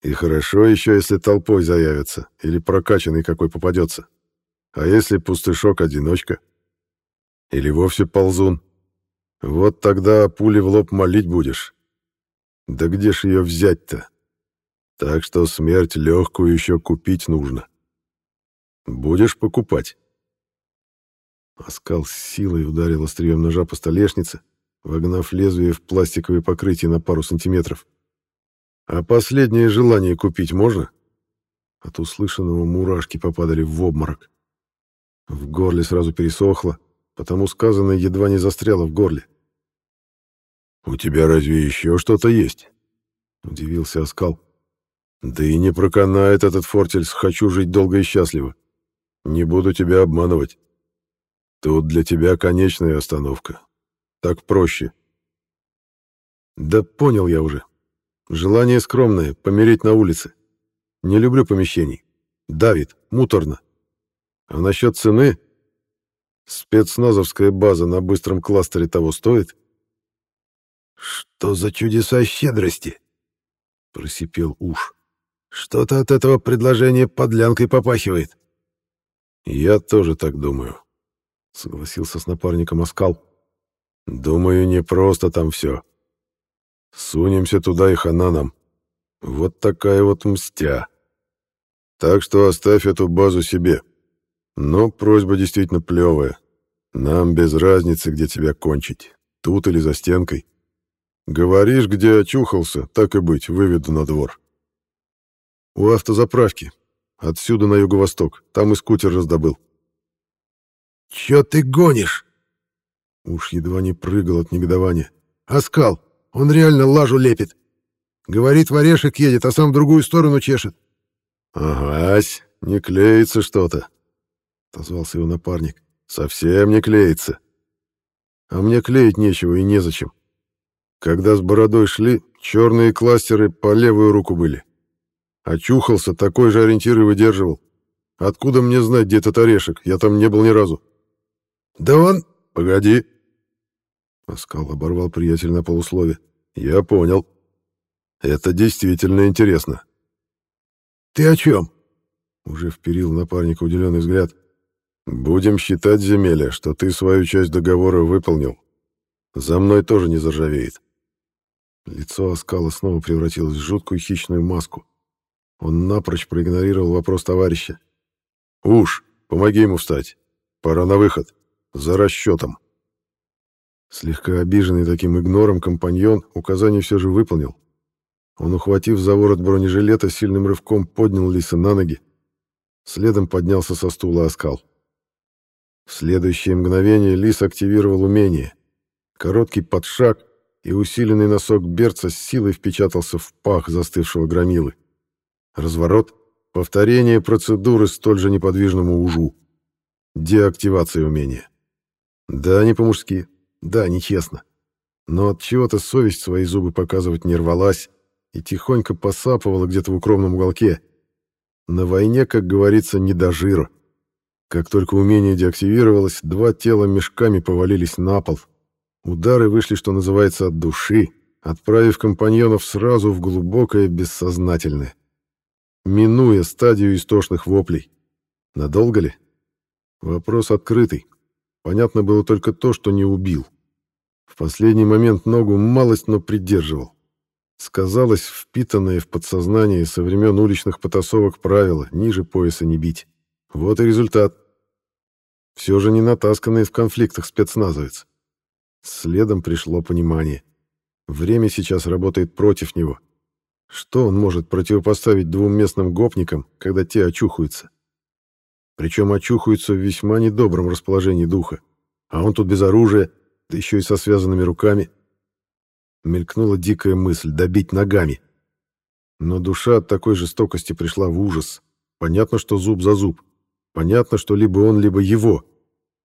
И хорошо еще, если толпой заявится, или прокачанный какой попадется. А если пустышок-одиночка? Или вовсе ползун? Вот тогда пули в лоб молить будешь. Да где ж ее взять-то? Так что смерть легкую еще купить нужно. Будешь покупать?» Оскал с силой ударил острием ножа по столешнице, вогнав лезвие в пластиковое покрытие на пару сантиметров. «А последнее желание купить можно?» От услышанного мурашки попадали в обморок. В горле сразу пересохло, потому сказанное едва не застряло в горле. «У тебя разве еще что-то есть?» — удивился Оскал. «Да и не проканает этот фортель «хочу жить долго и счастливо». Не буду тебя обманывать. Тут для тебя конечная остановка. Так проще. Да понял я уже. Желание скромное — помереть на улице. Не люблю помещений. Давит, муторно. А насчет цены? Спецназовская база на быстром кластере того стоит? Что за чудеса щедрости? Просипел уж. Что-то от этого предложения подлянкой попахивает. Я тоже так думаю. Согласился с напарником Оскал. Думаю, не просто там все. Сунемся туда и хана нам. Вот такая вот мстя. Так что оставь эту базу себе. Но просьба действительно плевая. Нам без разницы, где тебя кончить. Тут или за стенкой. Говоришь, где очухался, так и быть, выведу на двор. У автозаправки. Отсюда на юго-восток. Там и скутер раздобыл. «Чё ты гонишь?» Уж едва не прыгал от негодования. «Оскал! Он реально лажу лепит. Говорит, в орешек едет, а сам в другую сторону чешет». «Агась, не клеится что-то», — отозвался его напарник. «Совсем не клеится. А мне клеить нечего и незачем. Когда с бородой шли, черные кластеры по левую руку были. Очухался, такой же ориентир и выдерживал. Откуда мне знать, где этот орешек? Я там не был ни разу». «Да он...» «Погоди!» Оскал оборвал приятель на полуслове. «Я понял. Это действительно интересно». «Ты о чем?» Уже вперил напарника удивленный взгляд. «Будем считать, земеля, что ты свою часть договора выполнил. За мной тоже не заржавеет». Лицо Оскала снова превратилось в жуткую хищную маску. Он напрочь проигнорировал вопрос товарища. «Уж, помоги ему встать. Пора на выход». За расчетом. Слегка обиженный таким игнором компаньон указание все же выполнил. Он, ухватив за ворот бронежилета, сильным рывком поднял Лиса на ноги. Следом поднялся со стула оскал. В следующее мгновение Лис активировал умение. Короткий подшаг и усиленный носок берца с силой впечатался в пах застывшего громилы. Разворот — повторение процедуры столь же неподвижному ужу. Деактивация умения. Да, не по-мужски. Да, нечестно. Но от чего-то совесть свои зубы показывать не рвалась и тихонько посапывала где-то в укромном уголке. На войне, как говорится, не до жира. Как только умение деактивировалось, два тела мешками повалились на пол. Удары вышли, что называется, от души, отправив компаньонов сразу в глубокое бессознательное. Минуя стадию истошных воплей. Надолго ли? Вопрос открытый. Понятно было только то, что не убил. В последний момент ногу малость, но придерживал. Сказалось впитанное в подсознание со времен уличных потасовок правило ниже пояса не бить. Вот и результат. Все же не натасканный в конфликтах спецназовец. Следом пришло понимание. Время сейчас работает против него. Что он может противопоставить двум местным гопникам, когда те очухаются? Причем очухаются в весьма недобром расположении духа. А он тут без оружия, да еще и со связанными руками. Мелькнула дикая мысль — добить ногами. Но душа от такой жестокости пришла в ужас. Понятно, что зуб за зуб. Понятно, что либо он, либо его.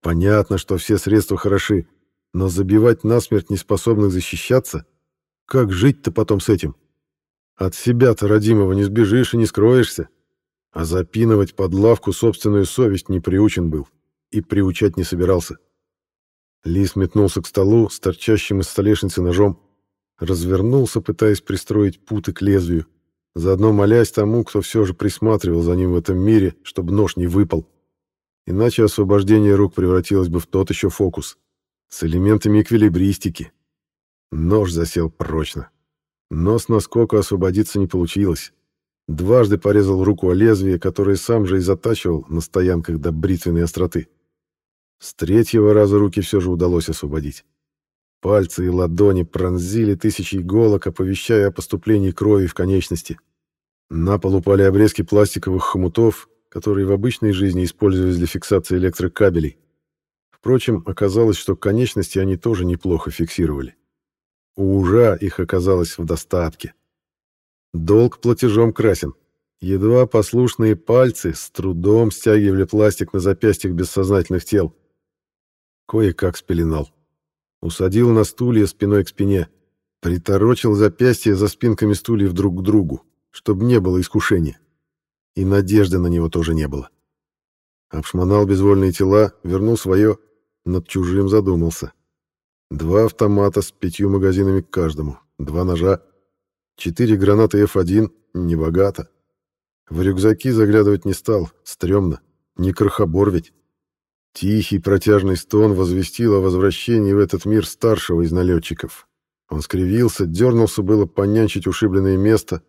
Понятно, что все средства хороши. Но забивать насмерть неспособных защищаться? Как жить-то потом с этим? От себя-то, родимого, не сбежишь и не скроешься. А запинывать под лавку собственную совесть не приучен был и приучать не собирался. Лис метнулся к столу с торчащим из столешницы ножом, развернулся, пытаясь пристроить путы к лезвию, заодно молясь тому, кто все же присматривал за ним в этом мире, чтобы нож не выпал. Иначе освобождение рук превратилось бы в тот еще фокус. с элементами эквилибристики. Нож засел прочно. Но с освободиться не получилось. Дважды порезал руку о лезвие, которое сам же и затачивал на стоянках до бритвенной остроты. С третьего раза руки все же удалось освободить. Пальцы и ладони пронзили тысячи иголок, оповещая о поступлении крови в конечности. На пол упали обрезки пластиковых хомутов, которые в обычной жизни использовались для фиксации электрокабелей. Впрочем, оказалось, что конечности они тоже неплохо фиксировали. У ужа их оказалось в достатке. Долг платежом красен. Едва послушные пальцы с трудом стягивали пластик на запястьях бессознательных тел. Кое-как спеленал. Усадил на стулья спиной к спине. Приторочил запястья за спинками стульев друг к другу, чтобы не было искушения. И надежды на него тоже не было. Обшмонал безвольные тела, вернул свое, над чужим задумался. Два автомата с пятью магазинами к каждому, два ножа, четыре гранаты F1, небогато. В рюкзаки заглядывать не стал, стрёмно, не крохобор ведь. Тихий протяжный стон возвестил о возвращении в этот мир старшего из налетчиков. Он скривился, дернулся было понянчить ушибленное место,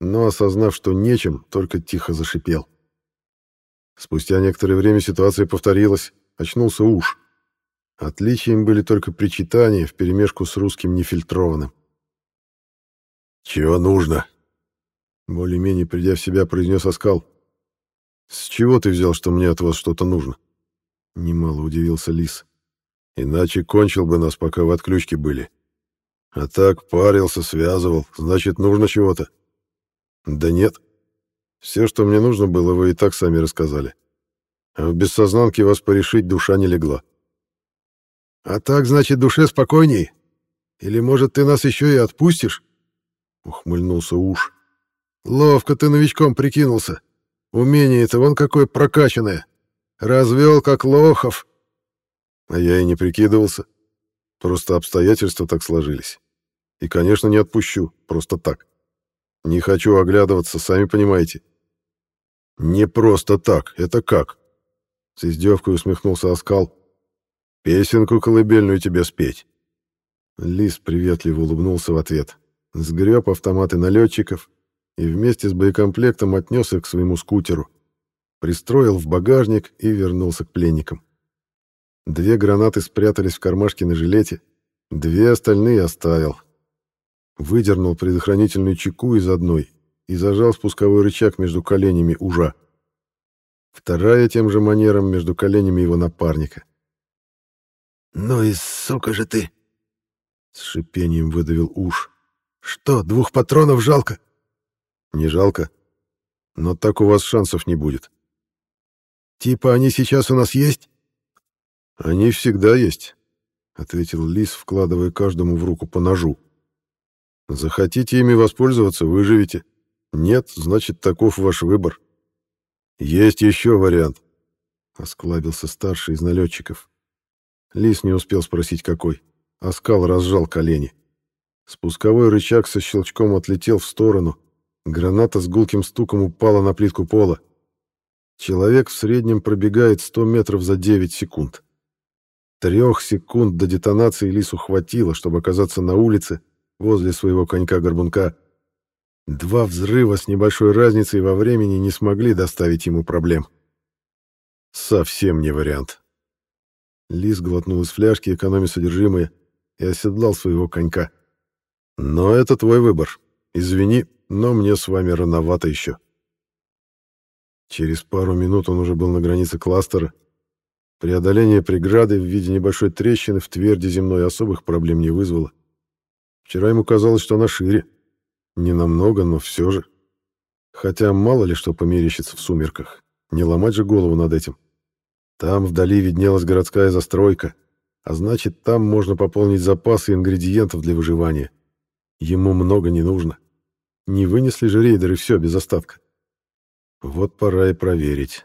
но, осознав, что нечем, только тихо зашипел. Спустя некоторое время ситуация повторилась, очнулся уж. Отличием были только причитания вперемешку с русским нефильтрованным. «Чего нужно?» Более-менее придя в себя, произнес Оскал. «С чего ты взял, что мне от вас что-то нужно?» Немало удивился Лис. «Иначе кончил бы нас, пока в отключке были. А так парился, связывал, значит, нужно чего-то». «Да нет. Все, что мне нужно было, вы и так сами рассказали. А в бессознанке вас порешить душа не легла». «А так, значит, душе спокойней? Или, может, ты нас еще и отпустишь?» Ухмыльнулся уж. «Ловко ты новичком прикинулся. Умение-то вон какое прокачанное. Развел как лохов». А я и не прикидывался. Просто обстоятельства так сложились. И, конечно, не отпущу, просто так. Не хочу оглядываться, сами понимаете. Не просто так, это как? С издевкой усмехнулся Оскал. Песенку колыбельную тебе спеть. Лис приветливо улыбнулся в ответ. Сгреб автоматы налетчиков и вместе с боекомплектом отнес их к своему скутеру. Пристроил в багажник и вернулся к пленникам. Две гранаты спрятались в кармашке на жилете, две остальные оставил. Выдернул предохранительную чеку из одной и зажал спусковой рычаг между коленями ужа. Вторая тем же манером между коленями его напарника. «Ну и сука же ты!» С шипением выдавил уж. «Что, двух патронов жалко?» «Не жалко. Но так у вас шансов не будет». «Типа они сейчас у нас есть?» «Они всегда есть», — ответил Лис, вкладывая каждому в руку по ножу. «Захотите ими воспользоваться — выживете. Нет, значит, таков ваш выбор». «Есть еще вариант», — осклабился старший из налетчиков. Лис не успел спросить, какой. Оскал разжал колени. Спусковой рычаг со щелчком отлетел в сторону. Граната с гулким стуком упала на плитку пола. Человек в среднем пробегает 100 метров за 9 секунд. Трех секунд до детонации Лису хватило, чтобы оказаться на улице, возле своего конька-горбунка. Два взрыва с небольшой разницей во времени не смогли доставить ему проблем. Совсем не вариант. Лис глотнул из фляжки, экономя содержимое, и оседлал своего конька. «Но это твой выбор. Извини, но мне с вами рановато еще». Через пару минут он уже был на границе кластера. Преодоление преграды в виде небольшой трещины в тверди земной особых проблем не вызвало. Вчера ему казалось, что она шире. Не намного, но все же. Хотя мало ли что померещится в сумерках. Не ломать же голову над этим. Там вдали виднелась городская застройка, а значит, там можно пополнить запасы ингредиентов для выживания. Ему много не нужно. Не вынесли же рейдеры все без остатка. Вот пора и проверить.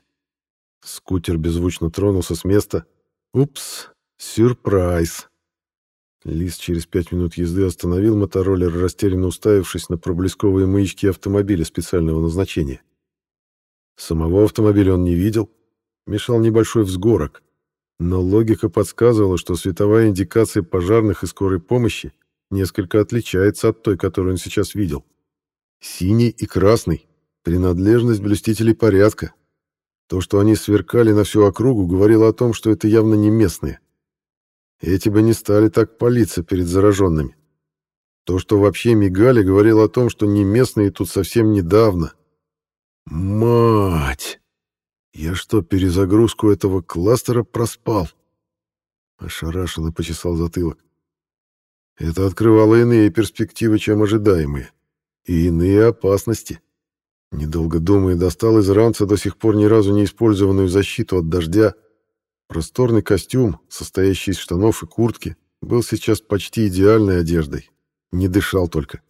Скутер беззвучно тронулся с места. Упс, сюрприз. Лис через пять минут езды остановил мотороллер, растерянно уставившись на проблесковые маячки автомобиля специального назначения. Самого автомобиля он не видел, мешал небольшой взгорок. Но логика подсказывала, что световая индикация пожарных и скорой помощи несколько отличается от той, которую он сейчас видел. Синий и красный — принадлежность блюстителей порядка. То, что они сверкали на всю округу, говорило о том, что это явно не местные. Эти бы не стали так палиться перед зараженными. То, что вообще мигали, говорило о том, что не местные тут совсем недавно. Мать! Я что, перезагрузку этого кластера проспал? Ошарашенно почесал затылок. Это открывало иные перспективы, чем ожидаемые. И иные опасности. Недолго думая, достал из ранца до сих пор ни разу не использованную защиту от дождя. Просторный костюм, состоящий из штанов и куртки, был сейчас почти идеальной одеждой. Не дышал только.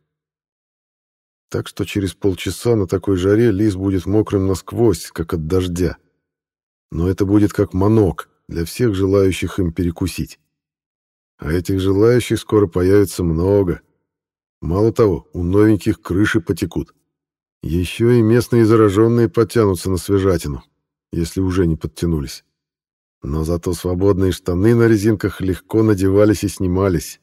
Так что через полчаса на такой жаре лис будет мокрым насквозь, как от дождя. Но это будет как манок для всех желающих им перекусить. А этих желающих скоро появится много. Мало того, у новеньких крыши потекут. Еще и местные зараженные подтянутся на свежатину, если уже не подтянулись. Но зато свободные штаны на резинках легко надевались и снимались.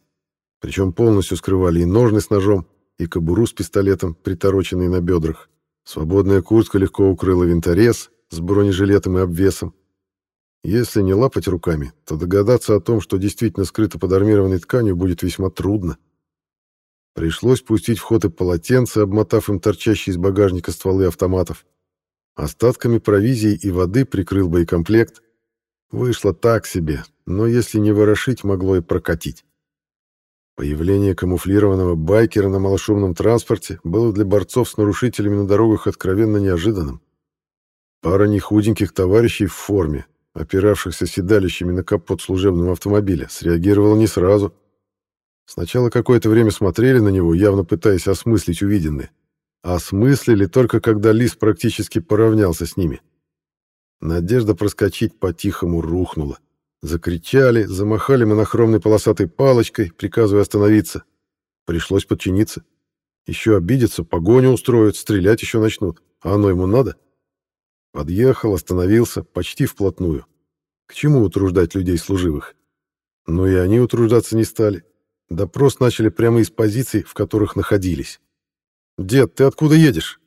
Причем полностью скрывали и ножны с ножом, и кобуру с пистолетом, притороченный на бедрах. Свободная куртка легко укрыла винторез с бронежилетом и обвесом. Если не лапать руками, то догадаться о том, что действительно скрыто под армированной тканью, будет весьма трудно. Пришлось пустить в ход и полотенце, обмотав им торчащие из багажника стволы автоматов. Остатками провизии и воды прикрыл боекомплект. Вышло так себе, но если не ворошить, могло и прокатить. Появление камуфлированного байкера на малошумном транспорте было для борцов с нарушителями на дорогах откровенно неожиданным. Пара нехуденьких товарищей в форме, опиравшихся седалищами на капот служебного автомобиля, среагировала не сразу. Сначала какое-то время смотрели на него, явно пытаясь осмыслить увиденное. А осмыслили только когда Лис практически поравнялся с ними. Надежда проскочить по-тихому рухнула. Закричали, замахали монохромной полосатой палочкой, приказывая остановиться. Пришлось подчиниться. Еще обидятся, погоню устроят, стрелять еще начнут. А оно ему надо? Подъехал, остановился, почти вплотную. К чему утруждать людей служивых? Но и они утруждаться не стали. Допрос начали прямо из позиций, в которых находились. «Дед, ты откуда едешь?»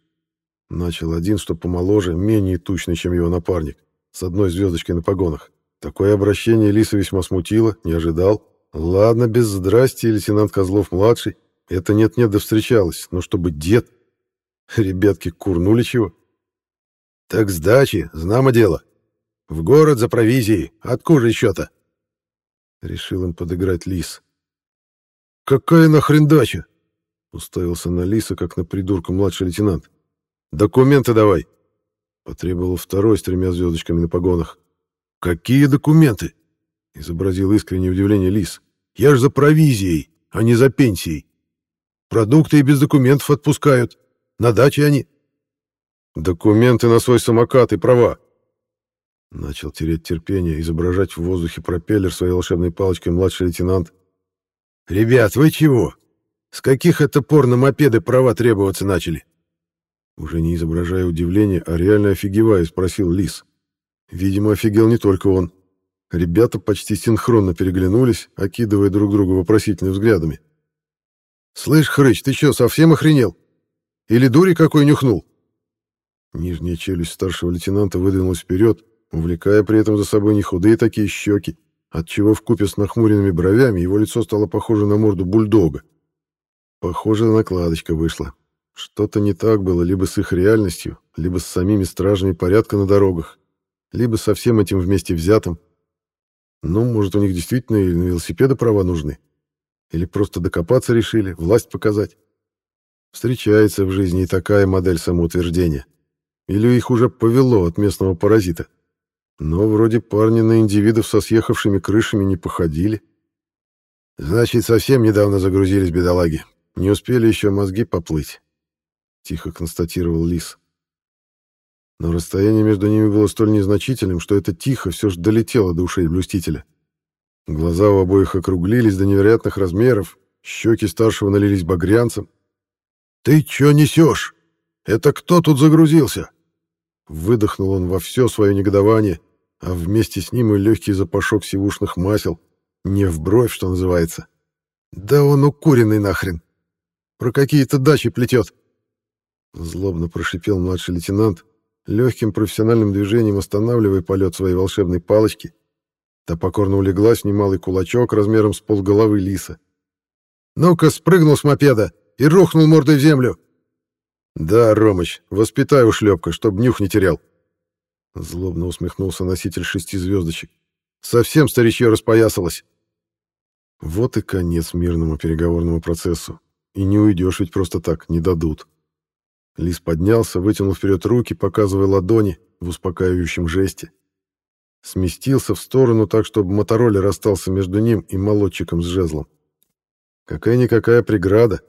Начал один, что помоложе, менее тучный, чем его напарник, с одной звездочкой на погонах. Такое обращение Лиса весьма смутило, не ожидал. Ладно, без здрасти, лейтенант Козлов-младший. Это нет-нет да встречалось, но чтобы дед... Ребятки курнули чего? Так сдачи, знамо дело. В город за провизией, откуда еще-то? Решил им подыграть Лис. Какая нахрен дача? Уставился на Лиса, как на придурка младший лейтенант. Документы давай. Потребовал второй с тремя звездочками на погонах. «Какие документы?» — изобразил искреннее удивление Лис. «Я ж за провизией, а не за пенсией. Продукты и без документов отпускают. На даче они». «Документы на свой самокат и права». Начал тереть терпение, изображать в воздухе пропеллер своей волшебной палочкой младший лейтенант. «Ребят, вы чего? С каких это пор на мопеды права требоваться начали?» Уже не изображая удивления, а реально офигевая, спросил Лис. Видимо, офигел не только он. Ребята почти синхронно переглянулись, окидывая друг друга вопросительными взглядами. «Слышь, Хрыч, ты что, совсем охренел? Или дури какой нюхнул?» Нижняя челюсть старшего лейтенанта выдвинулась вперед, увлекая при этом за собой не худые такие щеки, отчего вкупе с нахмуренными бровями его лицо стало похоже на морду бульдога. Похоже, накладочка вышла. Что-то не так было либо с их реальностью, либо с самими стражами порядка на дорогах, либо со всем этим вместе взятым. Ну, может, у них действительно и на велосипеды права нужны. Или просто докопаться решили, власть показать. Встречается в жизни и такая модель самоутверждения. Или их уже повело от местного паразита. Но вроде парни на индивидов со съехавшими крышами не походили. Значит, совсем недавно загрузились бедолаги. Не успели еще мозги поплыть. Тихо констатировал Лис но расстояние между ними было столь незначительным, что это тихо все же долетело до ушей блюстителя. Глаза у обоих округлились до невероятных размеров, щеки старшего налились багрянцем. «Ты чё несешь? Это кто тут загрузился?» Выдохнул он во все свое негодование, а вместе с ним и легкий запашок сивушных масел. Не в бровь, что называется. Да он укуренный нахрен. Про какие-то дачи плетет. Злобно прошипел младший лейтенант, легким профессиональным движением останавливая полет своей волшебной палочки. Та покорно улеглась в немалый кулачок размером с полголовы лиса. «Ну-ка, спрыгнул с мопеда и рухнул мордой в землю!» «Да, Ромыч, воспитай ушлепка, чтоб нюх не терял!» Злобно усмехнулся носитель шести звездочек. «Совсем старичье распоясалось!» Вот и конец мирному переговорному процессу. И не уйдешь ведь просто так, не дадут. Лис поднялся, вытянул вперед руки, показывая ладони в успокаивающем жесте. Сместился в сторону так, чтобы мотороллер остался между ним и молотчиком с жезлом. Какая-никакая преграда.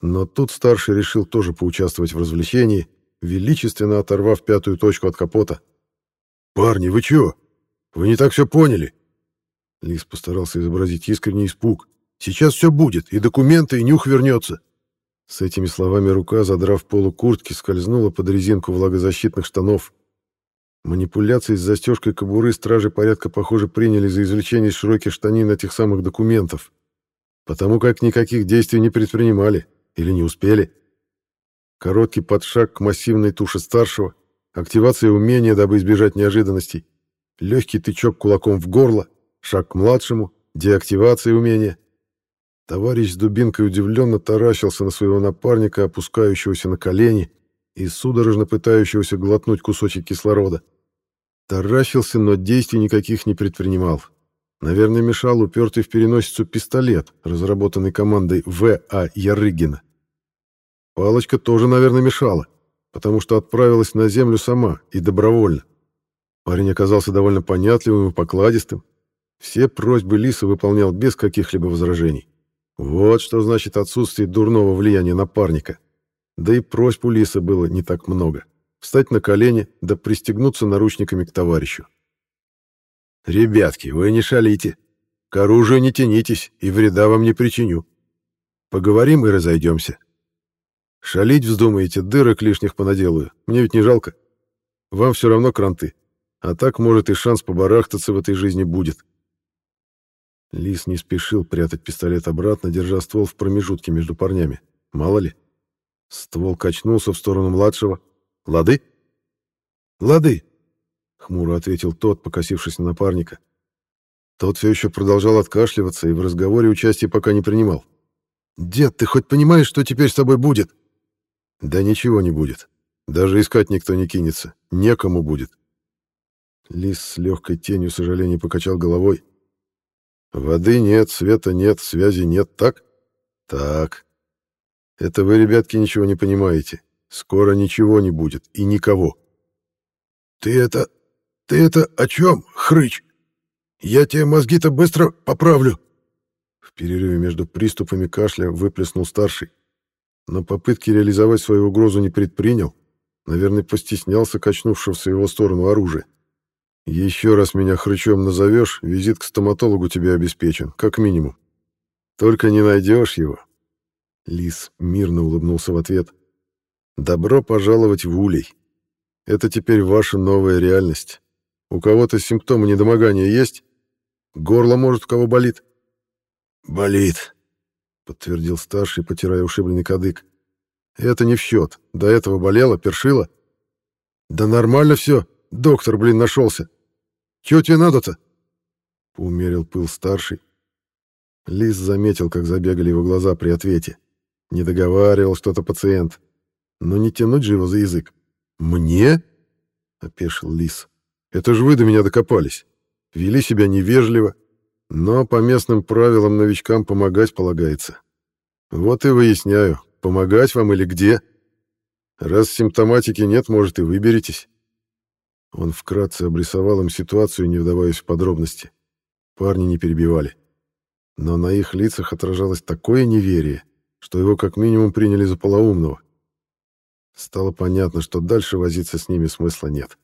Но тут старший решил тоже поучаствовать в развлечении, величественно оторвав пятую точку от капота. «Парни, вы чё? Вы не так все поняли?» Лис постарался изобразить искренний испуг. «Сейчас все будет, и документы, и нюх вернется. С этими словами рука, задрав полу куртки, скользнула под резинку влагозащитных штанов. Манипуляции с застежкой кобуры стражи порядка, похоже, приняли за извлечение из широких штанин этих самых документов. Потому как никаких действий не предпринимали или не успели. Короткий подшаг к массивной туше старшего, активация умения, дабы избежать неожиданностей, легкий тычок кулаком в горло, шаг к младшему, деактивация умения, Товарищ с дубинкой удивленно таращился на своего напарника, опускающегося на колени и судорожно пытающегося глотнуть кусочек кислорода. Таращился, но действий никаких не предпринимал. Наверное, мешал упертый в переносицу пистолет, разработанный командой В.А. Ярыгина. Палочка тоже, наверное, мешала, потому что отправилась на землю сама и добровольно. Парень оказался довольно понятливым и покладистым. Все просьбы Лиса выполнял без каких-либо возражений. Вот что значит отсутствие дурного влияния напарника. Да и просьб у Лиса было не так много. Встать на колени, да пристегнуться наручниками к товарищу. «Ребятки, вы не шалите. К оружию не тянитесь, и вреда вам не причиню. Поговорим и разойдемся. Шалить вздумаете, дырок лишних понаделаю. Мне ведь не жалко. Вам все равно кранты. А так, может, и шанс побарахтаться в этой жизни будет. Лис не спешил прятать пистолет обратно, держа ствол в промежутке между парнями. Мало ли. Ствол качнулся в сторону младшего. «Лады?» «Лады!» — хмуро ответил тот, покосившись на напарника. Тот все еще продолжал откашливаться и в разговоре участия пока не принимал. «Дед, ты хоть понимаешь, что теперь с тобой будет?» «Да ничего не будет. Даже искать никто не кинется. Некому будет». Лис с легкой тенью сожаления покачал головой. Воды нет, света нет, связи нет, так? Так. Это вы, ребятки, ничего не понимаете. Скоро ничего не будет и никого. Ты это... Ты это о чем, хрыч? Я тебе мозги-то быстро поправлю. В перерыве между приступами кашля выплеснул старший. Но попытки реализовать свою угрозу не предпринял. Наверное, постеснялся качнувшегося в его сторону оружия. Еще раз меня хрычом назовешь, визит к стоматологу тебе обеспечен, как минимум. Только не найдешь его. Лис мирно улыбнулся в ответ. Добро пожаловать в улей. Это теперь ваша новая реальность. У кого-то симптомы недомогания есть? Горло, может, у кого болит? Болит, подтвердил старший, потирая ушибленный кадык. Это не в счет. До этого болело, першило. Да нормально все. Доктор, блин, нашелся. Чего тебе надо-то? Поумерил пыл старший. Лис заметил, как забегали его глаза при ответе. Не договаривал что-то пациент. Но не тянуть же его за язык. «Мне?» — опешил Лис. «Это же вы до меня докопались. Вели себя невежливо, но по местным правилам новичкам помогать полагается. Вот и выясняю, помогать вам или где. Раз симптоматики нет, может, и выберетесь. Он вкратце обрисовал им ситуацию, не вдаваясь в подробности. Парни не перебивали. Но на их лицах отражалось такое неверие, что его как минимум приняли за полоумного. Стало понятно, что дальше возиться с ними смысла нет.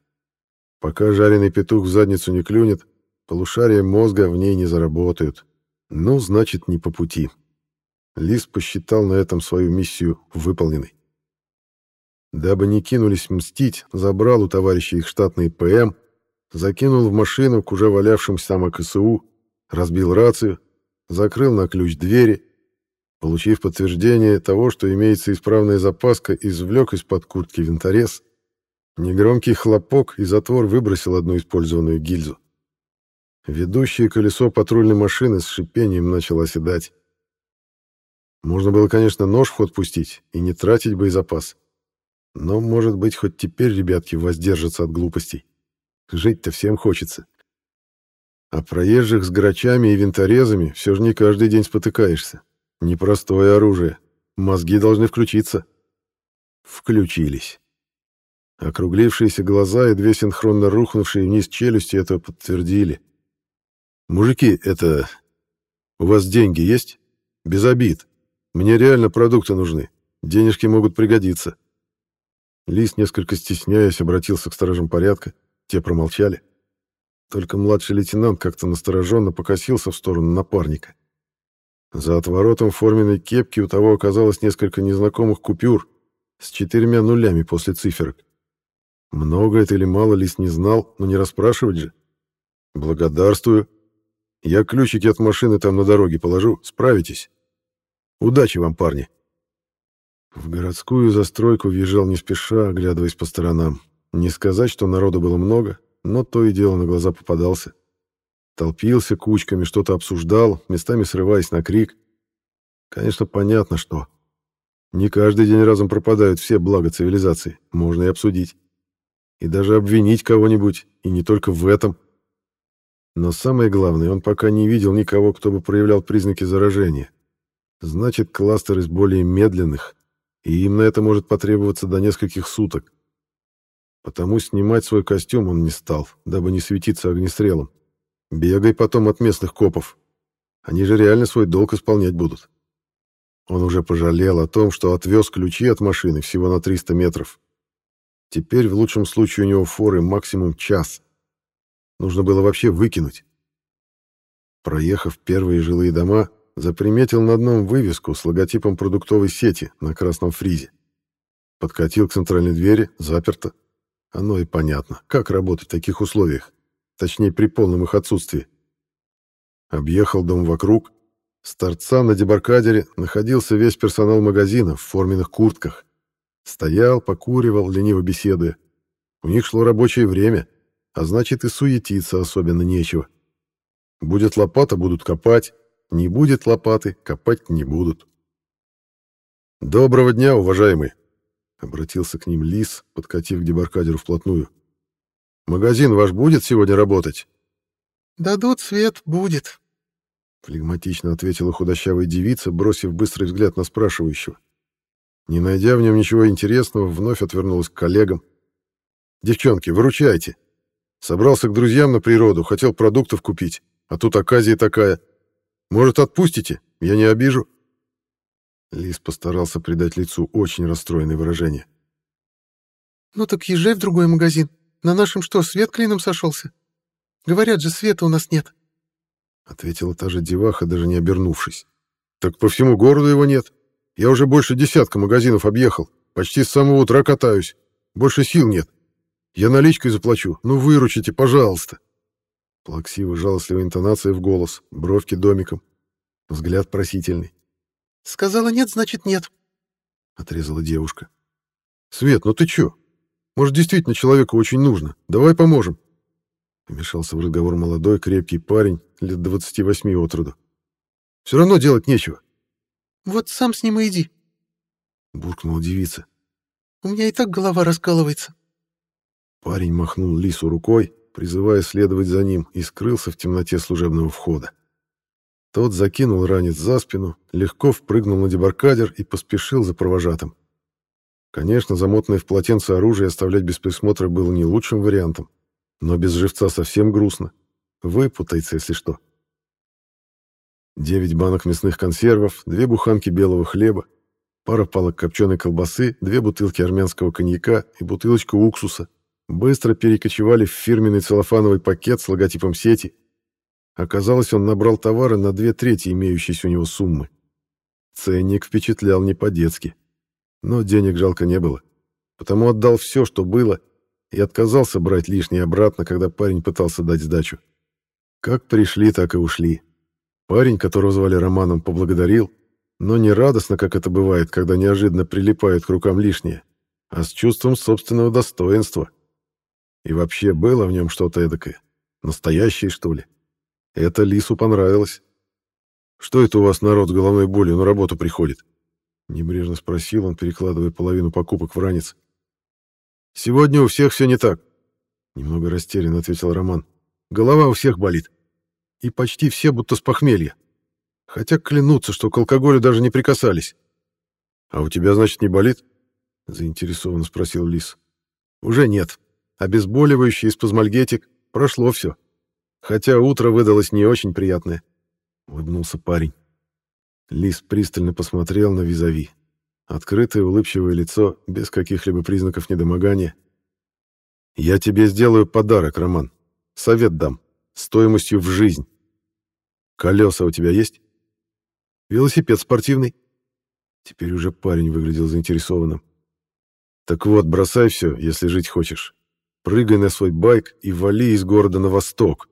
Пока жареный петух в задницу не клюнет, полушария мозга в ней не заработают. Ну, значит, не по пути. Лис посчитал на этом свою миссию выполненной. Дабы не кинулись мстить, забрал у товарища их штатный ПМ, закинул в машину к уже валявшимся там АКСУ, разбил рацию, закрыл на ключ двери, получив подтверждение того, что имеется исправная запаска, извлек из-под куртки винторез, негромкий хлопок и затвор выбросил одну использованную гильзу. Ведущее колесо патрульной машины с шипением начало оседать. Можно было, конечно, нож в ход пустить и не тратить боезапас. Но, может быть, хоть теперь ребятки воздержатся от глупостей. Жить-то всем хочется. А проезжих с грачами и винторезами все же не каждый день спотыкаешься. Непростое оружие. Мозги должны включиться. Включились. Округлившиеся глаза и две синхронно рухнувшие вниз челюсти это подтвердили. «Мужики, это... У вас деньги есть? Без обид. Мне реально продукты нужны. Денежки могут пригодиться». Лис, несколько стесняясь, обратился к сторожам порядка. Те промолчали. Только младший лейтенант как-то настороженно покосился в сторону напарника. За отворотом форменной кепки у того оказалось несколько незнакомых купюр с четырьмя нулями после циферок. Много это или мало Лис не знал, но не расспрашивать же. «Благодарствую. Я ключики от машины там на дороге положу, справитесь. Удачи вам, парни!» В городскую застройку въезжал не спеша, оглядываясь по сторонам. Не сказать, что народу было много, но то и дело на глаза попадался. Толпился кучками, что-то обсуждал, местами срываясь на крик. Конечно, понятно, что. Не каждый день разом пропадают все блага цивилизации, можно и обсудить. И даже обвинить кого-нибудь, и не только в этом. Но самое главное, он пока не видел никого, кто бы проявлял признаки заражения. Значит, кластер из более медленных, и им на это может потребоваться до нескольких суток. Потому снимать свой костюм он не стал, дабы не светиться огнестрелом. Бегай потом от местных копов. Они же реально свой долг исполнять будут. Он уже пожалел о том, что отвез ключи от машины всего на 300 метров. Теперь в лучшем случае у него форы максимум час. Нужно было вообще выкинуть. Проехав первые жилые дома, заприметил на одном вывеску с логотипом продуктовой сети на красном фризе. Подкатил к центральной двери, заперто. Оно и понятно, как работать в таких условиях, точнее при полном их отсутствии. Объехал дом вокруг. С торца на дебаркадере находился весь персонал магазина в форменных куртках. Стоял, покуривал, лениво беседуя. У них шло рабочее время, а значит и суетиться особенно нечего. Будет лопата, будут копать, не будет лопаты, копать не будут. «Доброго дня, уважаемые!» — обратился к ним Лис, подкатив к дебаркадеру вплотную. «Магазин ваш будет сегодня работать?» «Дадут свет, будет», — флегматично ответила худощавая девица, бросив быстрый взгляд на спрашивающего. Не найдя в нем ничего интересного, вновь отвернулась к коллегам. «Девчонки, выручайте! Собрался к друзьям на природу, хотел продуктов купить, а тут оказия такая. Может, отпустите? Я не обижу». Лис постарался придать лицу очень расстроенное выражение. «Ну так езжай в другой магазин. На нашем что, свет клином сошелся? Говорят же, света у нас нет». Ответила та же деваха, даже не обернувшись. «Так по всему городу его нет. Я уже больше десятка магазинов объехал. Почти с самого утра катаюсь. Больше сил нет. Я наличкой заплачу. Ну, выручите, пожалуйста». Плаксиво жалостливая интонация в голос, бровки домиком, взгляд просительный. «Сказала нет, значит нет», — отрезала девушка. «Свет, ну ты чё? Может, действительно человеку очень нужно? Давай поможем». Вмешался в разговор молодой, крепкий парень, лет двадцати восьми от роду. «Все равно делать нечего». «Вот сам с ним и иди», — буркнула девица. «У меня и так голова раскалывается». Парень махнул лису рукой, призывая следовать за ним, и скрылся в темноте служебного входа. Тот закинул ранец за спину, легко впрыгнул на дебаркадер и поспешил за провожатым. Конечно, замотанное в полотенце оружие оставлять без присмотра было не лучшим вариантом, но без живца совсем грустно. Выпутается, если что. Девять банок мясных консервов, две буханки белого хлеба, пара палок копченой колбасы, две бутылки армянского коньяка и бутылочку уксуса — быстро перекочевали в фирменный целлофановый пакет с логотипом сети. Оказалось, он набрал товары на две трети имеющейся у него суммы. Ценник впечатлял не по-детски. Но денег жалко не было. Потому отдал все, что было, и отказался брать лишнее обратно, когда парень пытался дать сдачу. Как пришли, так и ушли. Парень, которого звали Романом, поблагодарил, но не радостно, как это бывает, когда неожиданно прилипает к рукам лишнее, а с чувством собственного достоинства. И вообще было в нем что-то эдакое. Настоящее, что ли. Это Лису понравилось. «Что это у вас народ с головной болью на работу приходит?» Небрежно спросил он, перекладывая половину покупок в ранец. «Сегодня у всех все не так», — немного растерянно ответил Роман. «Голова у всех болит. И почти все будто с похмелья. Хотя клянутся, что к алкоголю даже не прикасались». «А у тебя, значит, не болит?» — заинтересованно спросил Лис. «Уже нет. Обезболивающий и спазмальгетик. Прошло все. Хотя утро выдалось не очень приятное», — улыбнулся парень. Лис пристально посмотрел на визави. Открытое улыбчивое лицо, без каких-либо признаков недомогания. «Я тебе сделаю подарок, Роман. Совет дам. Стоимостью в жизнь. Колеса у тебя есть?» «Велосипед спортивный». Теперь уже парень выглядел заинтересованным. «Так вот, бросай все, если жить хочешь. Прыгай на свой байк и вали из города на восток.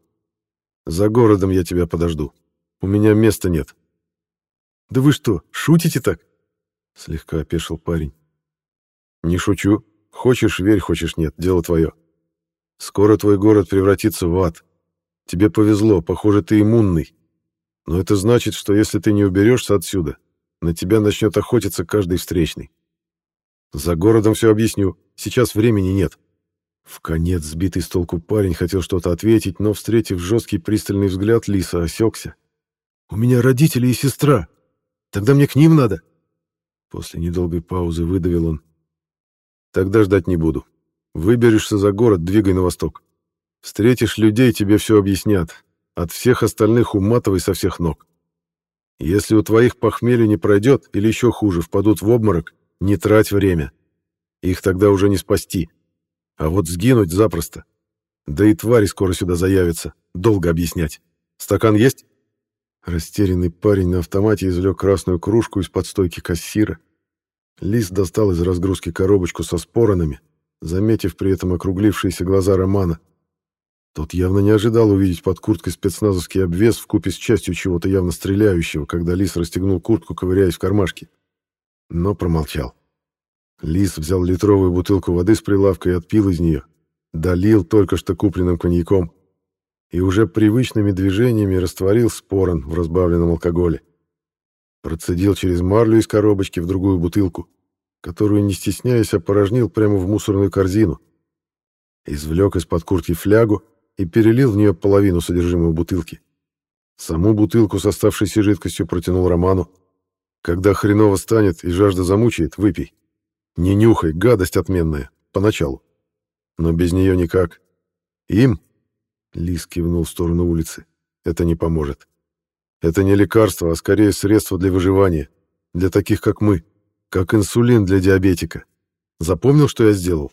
За городом я тебя подожду. У меня места нет». «Да вы что, шутите так?» Слегка опешил парень. «Не шучу. Хочешь — верь, хочешь — нет. Дело твое. Скоро твой город превратится в ад. Тебе повезло, похоже, ты иммунный. Но это значит, что если ты не уберешься отсюда, на тебя начнет охотиться каждый встречный. За городом все объясню. Сейчас времени нет». В конец сбитый с толку парень хотел что-то ответить, но, встретив жесткий пристальный взгляд, Лиса осекся. «У меня родители и сестра. Тогда мне к ним надо». После недолгой паузы выдавил он. «Тогда ждать не буду. Выберешься за город, двигай на восток. Встретишь людей, тебе все объяснят. От всех остальных уматывай со всех ног. Если у твоих похмелье не пройдет, или еще хуже, впадут в обморок, не трать время. Их тогда уже не спасти. А вот сгинуть запросто. Да и твари скоро сюда заявятся. Долго объяснять. Стакан есть?» Растерянный парень на автомате извлек красную кружку из-под стойки кассира. Лис достал из разгрузки коробочку со споронами, заметив при этом округлившиеся глаза Романа. Тот явно не ожидал увидеть под курткой спецназовский обвес в купе с частью чего-то явно стреляющего, когда Лис расстегнул куртку, ковыряясь в кармашке. Но промолчал. Лис взял литровую бутылку воды с прилавка и отпил из нее. Долил только что купленным коньяком и уже привычными движениями растворил спорон в разбавленном алкоголе. Процедил через марлю из коробочки в другую бутылку, которую, не стесняясь, опорожнил прямо в мусорную корзину. Извлек из-под куртки флягу и перелил в нее половину содержимого бутылки. Саму бутылку с оставшейся жидкостью протянул Роману. «Когда хреново станет и жажда замучает, выпей. Не нюхай, гадость отменная, поначалу. Но без нее никак. Им, Лис кивнул в сторону улицы. Это не поможет. Это не лекарство, а скорее средство для выживания. Для таких, как мы. Как инсулин для диабетика. Запомнил, что я сделал?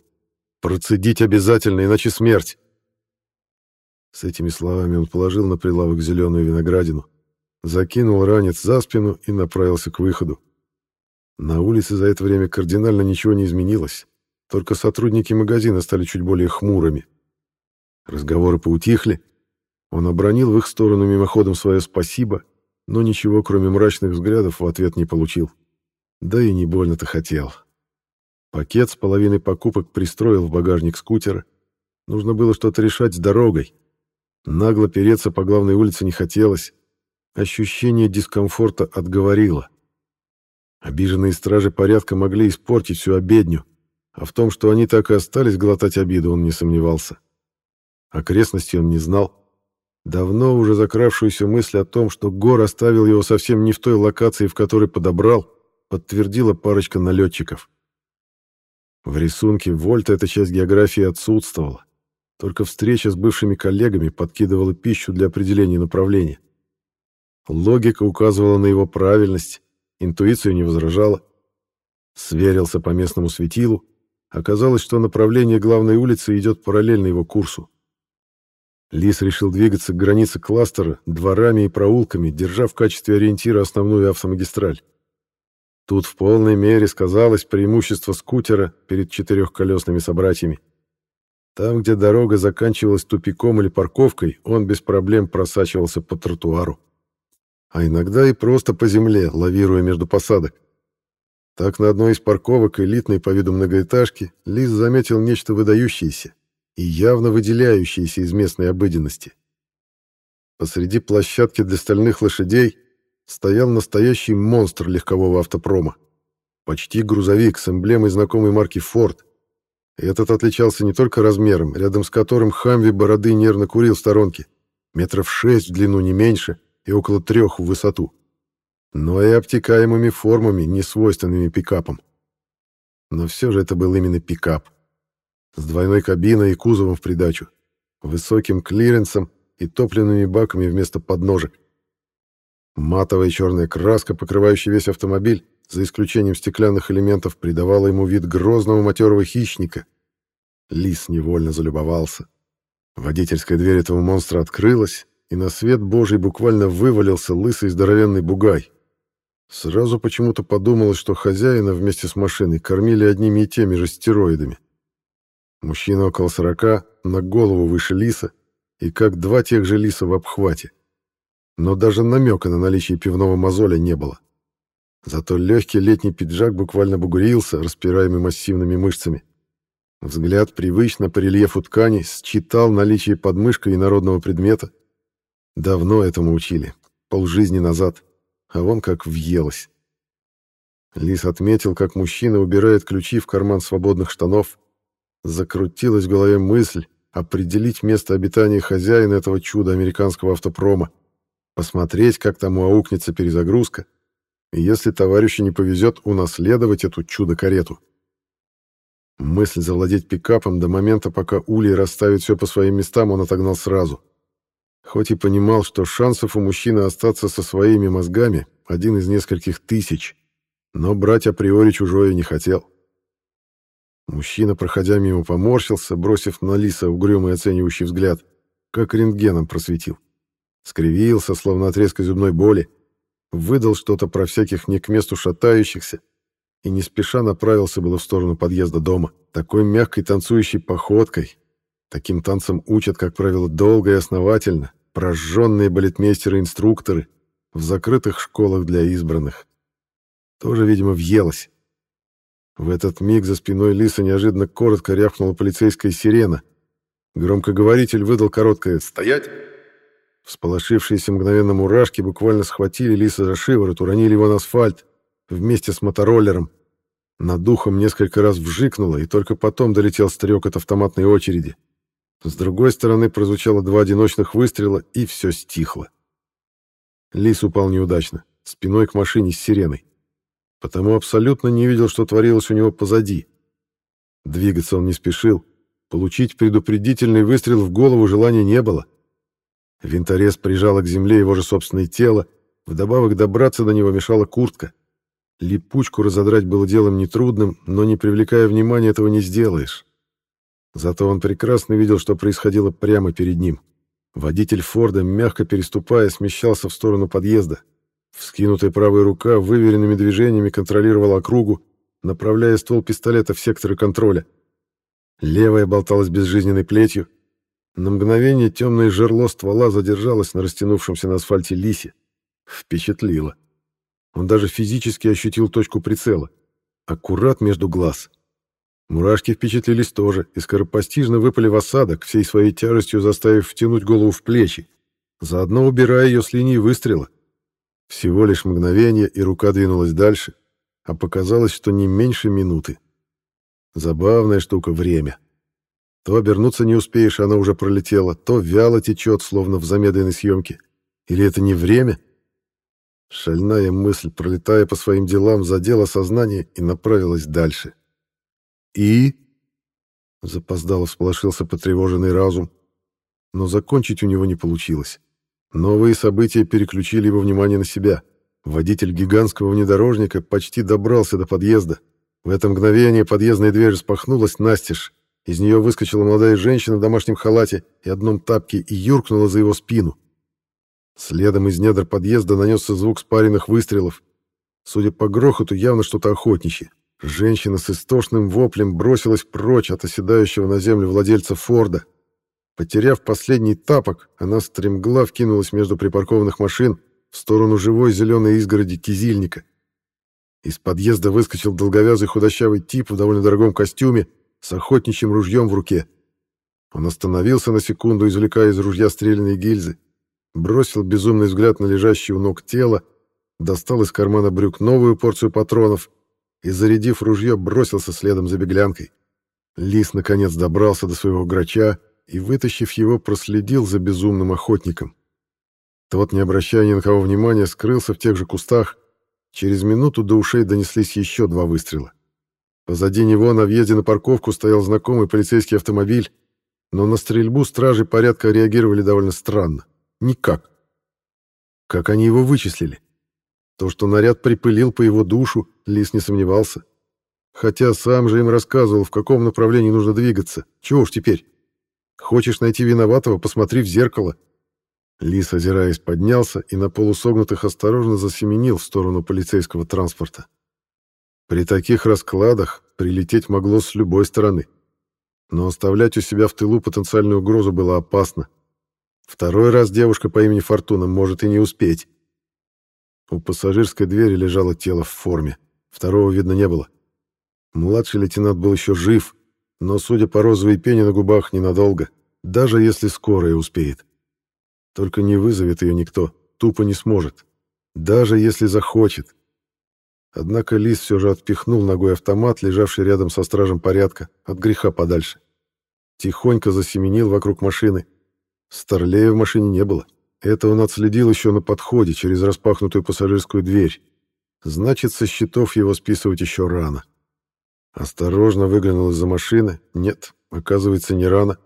Процедить обязательно, иначе смерть. С этими словами он положил на прилавок зеленую виноградину, закинул ранец за спину и направился к выходу. На улице за это время кардинально ничего не изменилось, только сотрудники магазина стали чуть более хмурыми. Разговоры поутихли. Он обронил в их сторону мимоходом свое спасибо, но ничего, кроме мрачных взглядов, в ответ не получил. Да и не больно-то хотел. Пакет с половиной покупок пристроил в багажник скутера. Нужно было что-то решать с дорогой. Нагло переться по главной улице не хотелось. Ощущение дискомфорта отговорило. Обиженные стражи порядка могли испортить всю обедню, а в том, что они так и остались глотать обиду, он не сомневался. Окрестности он не знал. Давно уже закравшуюся мысль о том, что Гор оставил его совсем не в той локации, в которой подобрал, подтвердила парочка налетчиков. В рисунке Вольта эта часть географии отсутствовала. Только встреча с бывшими коллегами подкидывала пищу для определения направления. Логика указывала на его правильность, интуицию не возражала. Сверился по местному светилу. Оказалось, что направление главной улицы идет параллельно его курсу. Лис решил двигаться к границе кластера дворами и проулками, держа в качестве ориентира основную автомагистраль. Тут в полной мере сказалось преимущество скутера перед четырехколесными собратьями. Там, где дорога заканчивалась тупиком или парковкой, он без проблем просачивался по тротуару. А иногда и просто по земле, лавируя между посадок. Так на одной из парковок элитной по виду многоэтажки Лис заметил нечто выдающееся и явно выделяющееся из местной обыденности. Посреди площадки для стальных лошадей стоял настоящий монстр легкового автопрома. Почти грузовик с эмблемой знакомой марки Ford. Этот отличался не только размером, рядом с которым Хамви бороды нервно курил в сторонке, метров шесть в длину не меньше и около трех в высоту, но и обтекаемыми формами, не свойственными пикапам. Но все же это был именно пикап. С двойной кабиной и кузовом в придачу, высоким клиренсом и топливными баками вместо подножек. Матовая черная краска, покрывающая весь автомобиль, за исключением стеклянных элементов, придавала ему вид грозного матерого хищника. Лис невольно залюбовался. Водительская дверь этого монстра открылась, и на свет божий буквально вывалился лысый здоровенный бугай. Сразу почему-то подумалось, что хозяина вместе с машиной кормили одними и теми же стероидами. Мужчина около сорока, на голову выше лиса, и как два тех же лиса в обхвате. Но даже намека на наличие пивного мозоля не было. Зато легкий летний пиджак буквально бугурился, распираемый массивными мышцами. Взгляд привычно по рельефу ткани считал наличие подмышка и народного предмета. Давно этому учили, полжизни назад, а вон как въелось. Лис отметил, как мужчина убирает ключи в карман свободных штанов. Закрутилась в голове мысль, определить место обитания хозяина этого чуда американского автопрома, посмотреть, как тому аукнется перезагрузка, и если товарищу не повезет, унаследовать эту чудо-карету. Мысль завладеть пикапом до момента, пока Улей расставит все по своим местам, он отогнал сразу. Хоть и понимал, что шансов у мужчины остаться со своими мозгами один из нескольких тысяч, но брать априори чужое не хотел. Мужчина, проходя мимо, поморщился, бросив на Лиса угрюмый оценивающий взгляд, как рентгеном просветил. Скривился, словно от резкой зубной боли, выдал что-то про всяких не к месту шатающихся и не спеша направился было в сторону подъезда дома, такой мягкой танцующей походкой. Таким танцем учат, как правило, долго и основательно, прожженные балетмейстеры-инструкторы в закрытых школах для избранных. Тоже, видимо, въелось. В этот миг за спиной Лиса неожиданно коротко рявкнула полицейская сирена. Громкоговоритель выдал короткое «Стоять!». Всполошившиеся мгновенно мурашки буквально схватили Лиса за шиворот, уронили его на асфальт вместе с мотороллером. Над духом несколько раз вжикнуло, и только потом долетел стрек от автоматной очереди. С другой стороны прозвучало два одиночных выстрела, и все стихло. Лис упал неудачно, спиной к машине с сиреной потому абсолютно не видел, что творилось у него позади. Двигаться он не спешил, получить предупредительный выстрел в голову желания не было. Винторез прижало к земле его же собственное тело, вдобавок добраться до него мешала куртка. Липучку разодрать было делом нетрудным, но не привлекая внимания этого не сделаешь. Зато он прекрасно видел, что происходило прямо перед ним. Водитель Форда, мягко переступая, смещался в сторону подъезда. Вскинутая правая рука выверенными движениями контролировала округу, направляя ствол пистолета в секторы контроля. Левая болталась безжизненной плетью. На мгновение темное жерло ствола задержалось на растянувшемся на асфальте лисе. Впечатлило. Он даже физически ощутил точку прицела. Аккурат между глаз. Мурашки впечатлились тоже и скоропостижно выпали в осадок, всей своей тяжестью заставив втянуть голову в плечи, заодно убирая ее с линии выстрела. Всего лишь мгновение, и рука двинулась дальше, а показалось, что не меньше минуты. Забавная штука — время. То обернуться не успеешь, она уже пролетела, то вяло течет, словно в замедленной съемке. Или это не время? Шальная мысль, пролетая по своим делам, задела сознание и направилась дальше. «И?» — запоздало всполошился потревоженный разум. Но закончить у него не получилось. Новые события переключили его внимание на себя. Водитель гигантского внедорожника почти добрался до подъезда. В это мгновение подъездная дверь распахнулась настежь. Из нее выскочила молодая женщина в домашнем халате и одном тапке и юркнула за его спину. Следом из недр подъезда нанесся звук спаренных выстрелов. Судя по грохоту, явно что-то охотничье. Женщина с истошным воплем бросилась прочь от оседающего на землю владельца Форда. Потеряв последний тапок, она стремглав кинулась между припаркованных машин в сторону живой зеленой изгороди кизильника. Из подъезда выскочил долговязый худощавый тип в довольно дорогом костюме с охотничьим ружьем в руке. Он остановился на секунду, извлекая из ружья стрелянные гильзы, бросил безумный взгляд на лежащее у ног тело, достал из кармана брюк новую порцию патронов и, зарядив ружье, бросился следом за беглянкой. Лис, наконец, добрался до своего грача и, вытащив его, проследил за безумным охотником. Тот, не обращая ни на кого внимания, скрылся в тех же кустах. Через минуту до ушей донеслись еще два выстрела. Позади него на въезде на парковку стоял знакомый полицейский автомобиль, но на стрельбу стражи порядка реагировали довольно странно. Никак. Как они его вычислили? То, что наряд припылил по его душу, Лис не сомневался. Хотя сам же им рассказывал, в каком направлении нужно двигаться. Чего уж теперь? Хочешь найти виноватого, посмотри в зеркало. Лис, озираясь, поднялся и на полусогнутых осторожно засеменил в сторону полицейского транспорта. При таких раскладах прилететь могло с любой стороны. Но оставлять у себя в тылу потенциальную угрозу было опасно. Второй раз девушка по имени Фортуна может и не успеть. У пассажирской двери лежало тело в форме. Второго видно не было. Младший лейтенант был еще жив, но, судя по розовой пене на губах, ненадолго, даже если скорая успеет. Только не вызовет ее никто, тупо не сможет, даже если захочет. Однако Лис все же отпихнул ногой автомат, лежавший рядом со стражем порядка, от греха подальше. Тихонько засеменил вокруг машины. Старлея в машине не было. Это он отследил еще на подходе через распахнутую пассажирскую дверь. Значит, со счетов его списывать еще рано. Осторожно выглянул из-за машины. Нет, оказывается, не рано.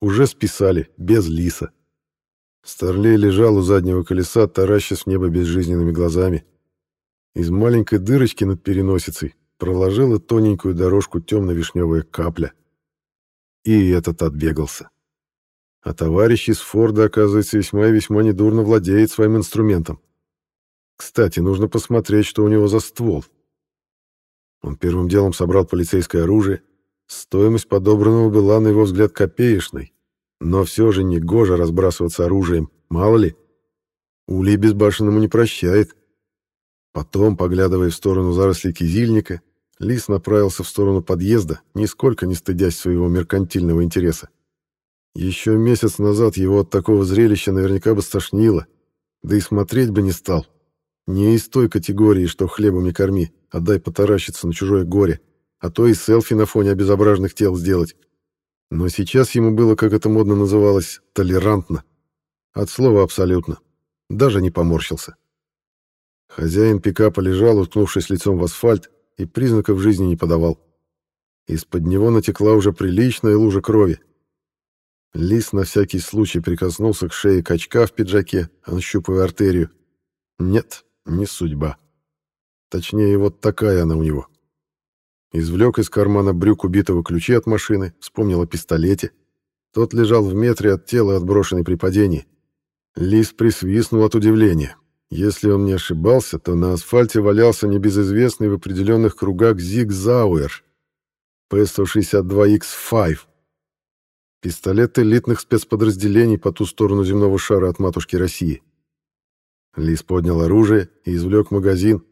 Уже списали, без лиса. Старлей лежал у заднего колеса, таращась в небо безжизненными глазами. Из маленькой дырочки над переносицей проложила тоненькую дорожку темно-вишневая капля. И этот отбегался. А товарищ из Форда, оказывается, весьма и весьма недурно владеет своим инструментом. Кстати, нужно посмотреть, что у него за ствол. Он первым делом собрал полицейское оружие. Стоимость подобранного была, на его взгляд, копеечной. Но все же не гоже разбрасываться оружием, мало ли. Улей безбашенному не прощает. Потом, поглядывая в сторону зарослей кизильника, Лис направился в сторону подъезда, нисколько не стыдясь своего меркантильного интереса. Еще месяц назад его от такого зрелища наверняка бы стошнило, да и смотреть бы не стал. Не из той категории, что хлебом не корми, а дай потаращиться на чужое горе, а то и селфи на фоне обезображенных тел сделать. Но сейчас ему было, как это модно называлось, толерантно. От слова абсолютно. Даже не поморщился. Хозяин пикапа лежал, уткнувшись лицом в асфальт, и признаков жизни не подавал. Из-под него натекла уже приличная лужа крови. Лис на всякий случай прикоснулся к шее качка в пиджаке, ощупывая артерию. Нет, не судьба. Точнее, вот такая она у него. Извлек из кармана брюк убитого ключи от машины, вспомнил о пистолете. Тот лежал в метре от тела, отброшенный при падении. Лис присвистнул от удивления. Если он не ошибался, то на асфальте валялся небезызвестный в определенных кругах Зиг Зауэр P-162X5. Пистолет элитных спецподразделений по ту сторону земного шара от матушки России. Лис поднял оружие и извлек магазин,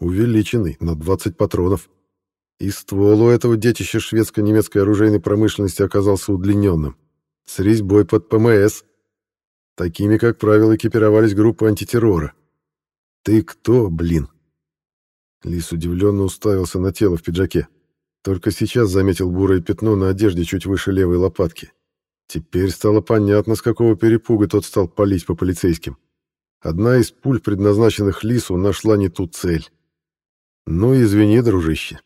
увеличенный на 20 патронов. И ствол у этого детища шведско-немецкой оружейной промышленности оказался удлиненным, с резьбой под ПМС. Такими, как правило, экипировались группы антитеррора. «Ты кто, блин?» Лис удивленно уставился на тело в пиджаке. Только сейчас заметил бурое пятно на одежде чуть выше левой лопатки. Теперь стало понятно, с какого перепуга тот стал палить по полицейским. Одна из пуль, предназначенных Лису, нашла не ту цель. «Ну, извини, дружище».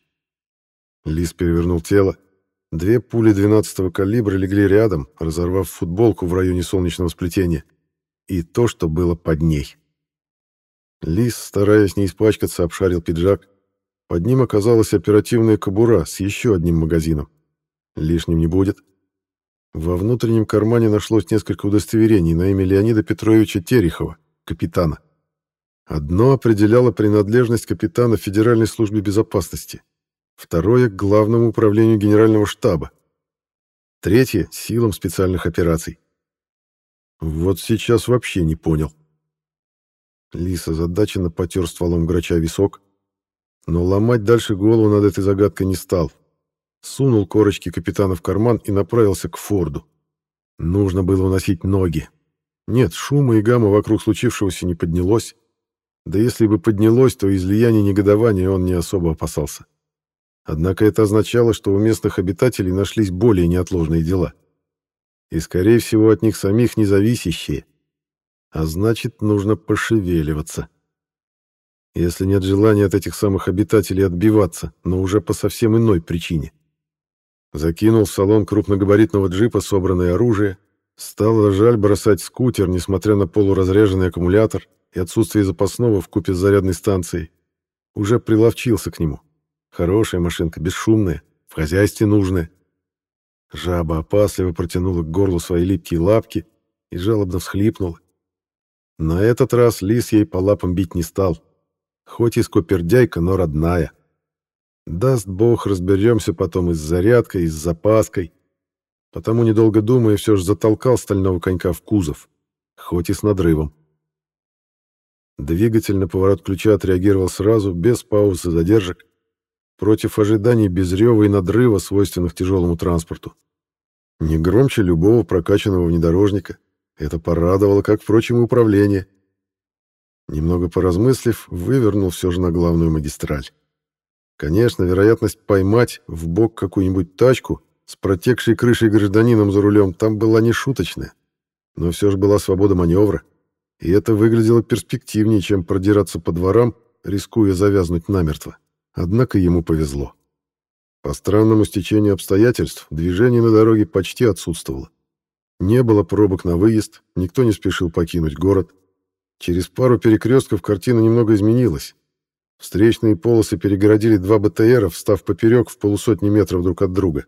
Лис перевернул тело. Две пули 12-го калибра легли рядом, разорвав футболку в районе солнечного сплетения. И то, что было под ней. Лис, стараясь не испачкаться, обшарил пиджак. Под ним оказалась оперативная кобура с еще одним магазином. Лишним не будет. Во внутреннем кармане нашлось несколько удостоверений на имя Леонида Петровича Терехова, капитана. Одно определяло принадлежность капитана Федеральной службе безопасности. второе — к Главному управлению Генерального штаба, третье — силам специальных операций. Вот сейчас вообще не понял. Лис озадаченно потер стволом грача висок, но ломать дальше голову над этой загадкой не стал. Сунул корочки капитана в карман и направился к Форду. Нужно было уносить ноги. Нет, шума и гамма вокруг случившегося не поднялось. Да если бы поднялось, то излияние негодования он не особо опасался. Однако это означало, что у местных обитателей нашлись более неотложные дела. И, скорее всего, от них самих независящие — а значит, нужно пошевеливаться. Если нет желания от этих самых обитателей отбиваться, но уже по совсем иной причине. Закинул в салон крупногабаритного джипа собранное оружие. Стало жаль бросать скутер, несмотря на полуразряженный аккумулятор и отсутствие запасного в купе с зарядной станцией. Уже приловчился к нему. Хорошая машинка, бесшумная, в хозяйстве нужная. Жаба опасливо протянула к горлу свои липкие лапки и жалобно всхлипнула. На этот раз лис ей по лапам бить не стал. Хоть и скупердяйка, но родная. Даст бог, разберемся потом и с зарядкой, и с запаской. Потому, недолго думая, все же затолкал стального конька в кузов, хоть и с надрывом. Двигатель на поворот ключа отреагировал сразу, без пауз и задержек, против ожиданий без рева и надрыва, свойственных тяжелому транспорту. Не громче любого прокачанного внедорожника, это порадовало, как, впрочем, и управление. Немного поразмыслив, вывернул все же на главную магистраль. Конечно, вероятность поймать в бок какую-нибудь тачку с протекшей крышей гражданином за рулем там была не шуточная. Но все же была свобода маневра, и это выглядело перспективнее, чем продираться по дворам, рискуя завязнуть намертво. Однако ему повезло. По странному стечению обстоятельств движение на дороге почти отсутствовало. Не было пробок на выезд, никто не спешил покинуть город. Через пару перекрестков картина немного изменилась. Встречные полосы перегородили два БТРа, встав поперек в полусотни метров друг от друга.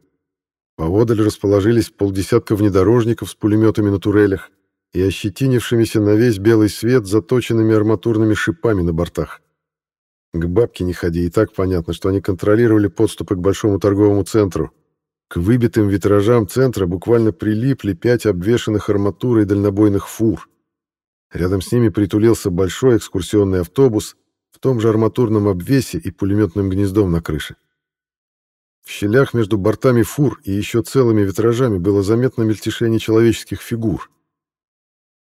Поодаль расположились полдесятка внедорожников с пулеметами на турелях и ощетинившимися на весь белый свет заточенными арматурными шипами на бортах. К бабке не ходи, и так понятно, что они контролировали подступы к большому торговому центру, к выбитым витражам центра буквально прилипли пять обвешанных арматурой дальнобойных фур. Рядом с ними притулился большой экскурсионный автобус в том же арматурном обвесе и пулеметным гнездом на крыше. В щелях между бортами фур и еще целыми витражами было заметно мельтешение человеческих фигур.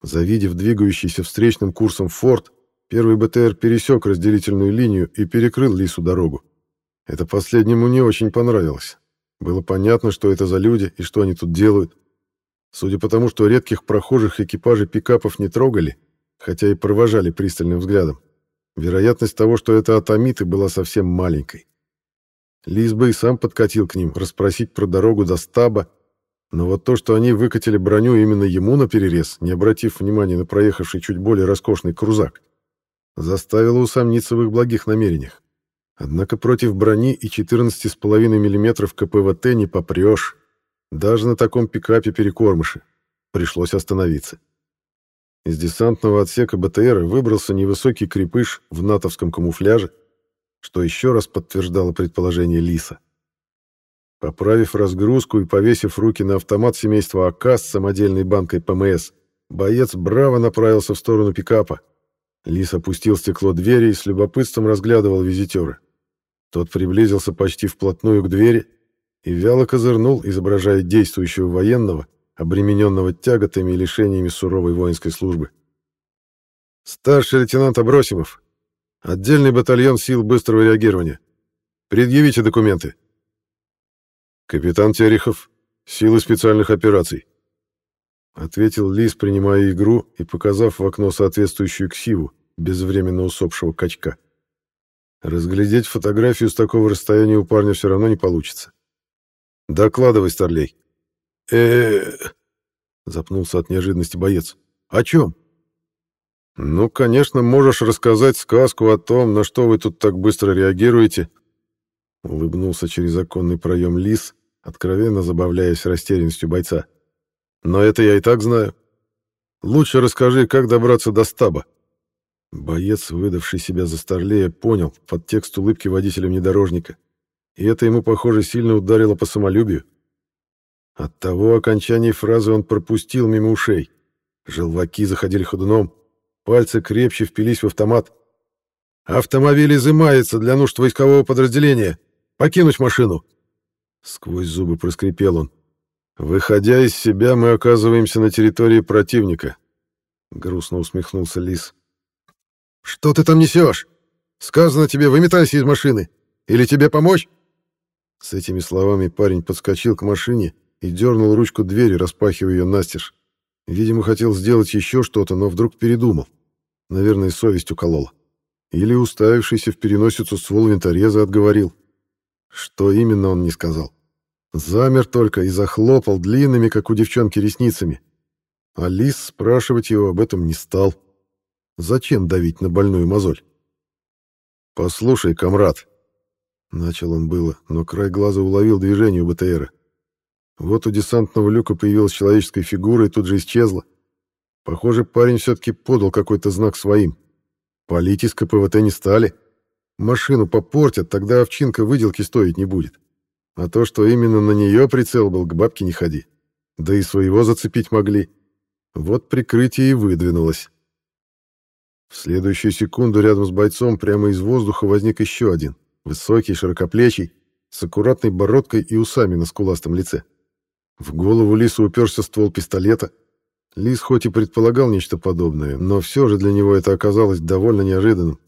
Завидев двигающийся встречным курсом форт, первый БТР пересек разделительную линию и перекрыл Лису дорогу. Это последнему не очень понравилось. Было понятно, что это за люди и что они тут делают. Судя по тому, что редких прохожих экипажей пикапов не трогали, хотя и провожали пристальным взглядом, вероятность того, что это атомиты, была совсем маленькой. Лис бы и сам подкатил к ним, расспросить про дорогу до стаба, но вот то, что они выкатили броню именно ему на перерез, не обратив внимания на проехавший чуть более роскошный крузак, заставило усомниться в их благих намерениях. Однако против брони и 14,5 мм КПВТ не попрешь. Даже на таком пикапе перекормыши. Пришлось остановиться. Из десантного отсека БТР выбрался невысокий крепыш в натовском камуфляже, что еще раз подтверждало предположение Лиса. Поправив разгрузку и повесив руки на автомат семейства АК с самодельной банкой ПМС, боец браво направился в сторону пикапа. Лис опустил стекло двери и с любопытством разглядывал визитера. Тот приблизился почти вплотную к двери и вяло козырнул, изображая действующего военного, обремененного тяготами и лишениями суровой воинской службы. «Старший лейтенант Абросимов. Отдельный батальон сил быстрого реагирования. Предъявите документы». «Капитан Терехов. Силы специальных операций», — ответил Лис, принимая игру и показав в окно соответствующую ксиву безвременно усопшего качка. Разглядеть фотографию с такого расстояния у парня все равно не получится. Докладывай, Старлей. э запнулся от неожиданности боец. О чем? Ну, конечно, можешь рассказать сказку о том, на что вы тут так быстро реагируете. Улыбнулся через оконный проем лис, откровенно забавляясь растерянностью бойца. Но это я и так знаю. Лучше расскажи, как добраться до стаба. Боец, выдавший себя за старлея, понял подтекст улыбки водителя внедорожника и это ему, похоже, сильно ударило по самолюбию. От того окончания фразы он пропустил мимо ушей. Желваки заходили ходуном, пальцы крепче впились в автомат. «Автомобиль изымается для нужд войскового подразделения. Покинуть машину!» Сквозь зубы проскрипел он. «Выходя из себя, мы оказываемся на территории противника», — грустно усмехнулся Лис. «Что ты там несешь? Сказано тебе, выметайся из машины. Или тебе помочь?» С этими словами парень подскочил к машине и дернул ручку двери, распахивая ее настежь. Видимо, хотел сделать еще что-то, но вдруг передумал. Наверное, совесть уколола. Или уставившийся в переносицу ствол винтореза отговорил. Что именно он не сказал. Замер только и захлопал длинными, как у девчонки, ресницами. А Лис спрашивать его об этом не стал. Зачем давить на больную мозоль? «Послушай, комрад», — начал он было, но край глаза уловил движение у БТРа. Вот у десантного люка появилась человеческая фигура и тут же исчезла. Похоже, парень все-таки подал какой-то знак своим. Полить из КПВТ не стали. Машину попортят, тогда овчинка выделки стоить не будет. А то, что именно на нее прицел был, к бабке не ходи. Да и своего зацепить могли. Вот прикрытие и выдвинулось. В следующую секунду рядом с бойцом прямо из воздуха возник еще один. Высокий, широкоплечий, с аккуратной бородкой и усами на скуластом лице. В голову Лису уперся ствол пистолета. Лис хоть и предполагал нечто подобное, но все же для него это оказалось довольно неожиданным.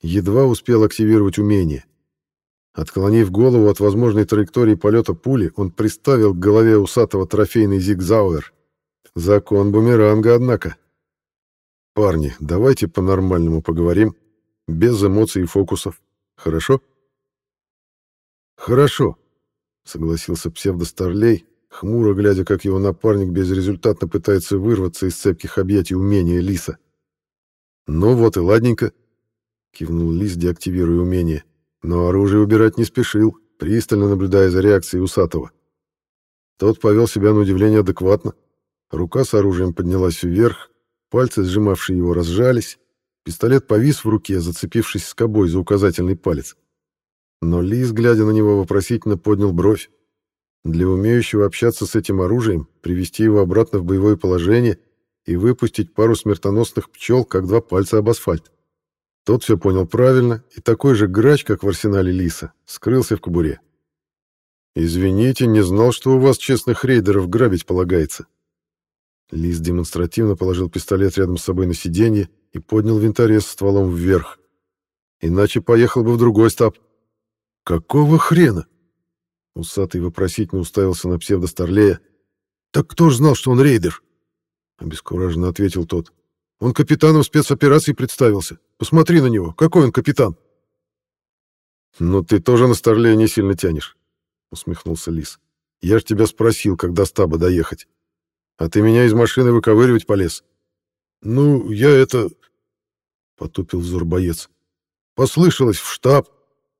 Едва успел активировать умение. Отклонив голову от возможной траектории полета пули, он приставил к голове усатого трофейный зигзауэр. Закон бумеранга, однако. «Парни, давайте по-нормальному поговорим, без эмоций и фокусов. Хорошо?» «Хорошо», — согласился псевдостарлей, хмуро глядя, как его напарник безрезультатно пытается вырваться из цепких объятий умения Лиса. «Ну вот и ладненько», — кивнул Лис, деактивируя умение, но оружие убирать не спешил, пристально наблюдая за реакцией Усатого. Тот повел себя на удивление адекватно. Рука с оружием поднялась вверх, пальцы, сжимавшие его, разжались, пистолет повис в руке, зацепившись скобой за указательный палец. Но Лис, глядя на него, вопросительно поднял бровь. Для умеющего общаться с этим оружием, привести его обратно в боевое положение и выпустить пару смертоносных пчел, как два пальца об асфальт. Тот все понял правильно, и такой же грач, как в арсенале Лиса, скрылся в кобуре. «Извините, не знал, что у вас честных рейдеров грабить полагается». Лис демонстративно положил пистолет рядом с собой на сиденье и поднял винторез стволом вверх. Иначе поехал бы в другой стаб. «Какого хрена?» Усатый вопросительно уставился на псевдостарлея. «Так кто ж знал, что он рейдер?» Обескураженно ответил тот. «Он капитаном спецоперации представился. Посмотри на него. Какой он капитан?» «Ну ты тоже на старлея не сильно тянешь», — усмехнулся Лис. «Я ж тебя спросил, как до стаба доехать. А ты меня из машины выковыривать полез». «Ну, я это...» — потупил взор боец. «Послышалось в штаб.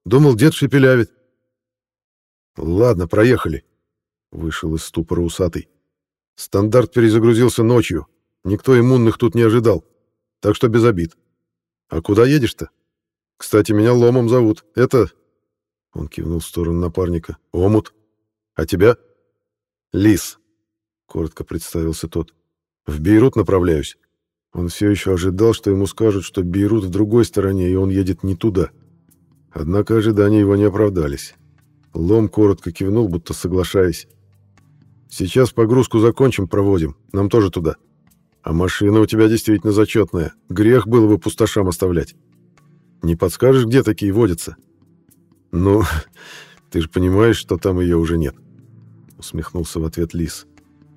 Думал, дед шепелявит. «Ладно, проехали», — вышел из ступора усатый. «Стандарт перезагрузился ночью. Никто иммунных тут не ожидал. Так что без обид. А куда едешь-то? Кстати, меня Ломом зовут. Это...» Он кивнул в сторону напарника. «Омут. А тебя?» «Лис», — коротко представился тот. «В Бейрут направляюсь». Он все еще ожидал, что ему скажут, что Бейрут в другой стороне, и он едет не туда. Однако ожидания его не оправдались. Лом коротко кивнул, будто соглашаясь. «Сейчас погрузку закончим, проводим. Нам тоже туда. А машина у тебя действительно зачетная. Грех было бы пустошам оставлять. Не подскажешь, где такие водятся?» «Ну, ты же понимаешь, что там ее уже нет», — усмехнулся в ответ Лис.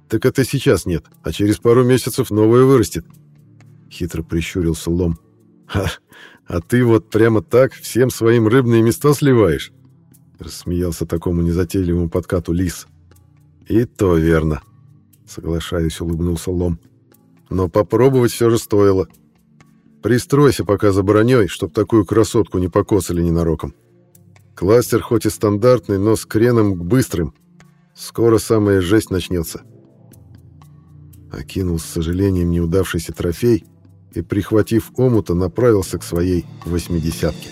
«Так это сейчас нет, а через пару месяцев новое вырастет». Хитро прищурился Лом. «А, а ты вот прямо так всем своим рыбные места сливаешь?» Рассмеялся такому незатейливому подкату лис. «И то верно», — соглашаясь, улыбнулся Лом. «Но попробовать все же стоило. Пристройся пока за броней, чтоб такую красотку не покосали ненароком. Кластер хоть и стандартный, но с креном к быстрым. Скоро самая жесть начнется». Окинул с сожалением неудавшийся трофей и, прихватив омута, направился к своей восьмидесятке.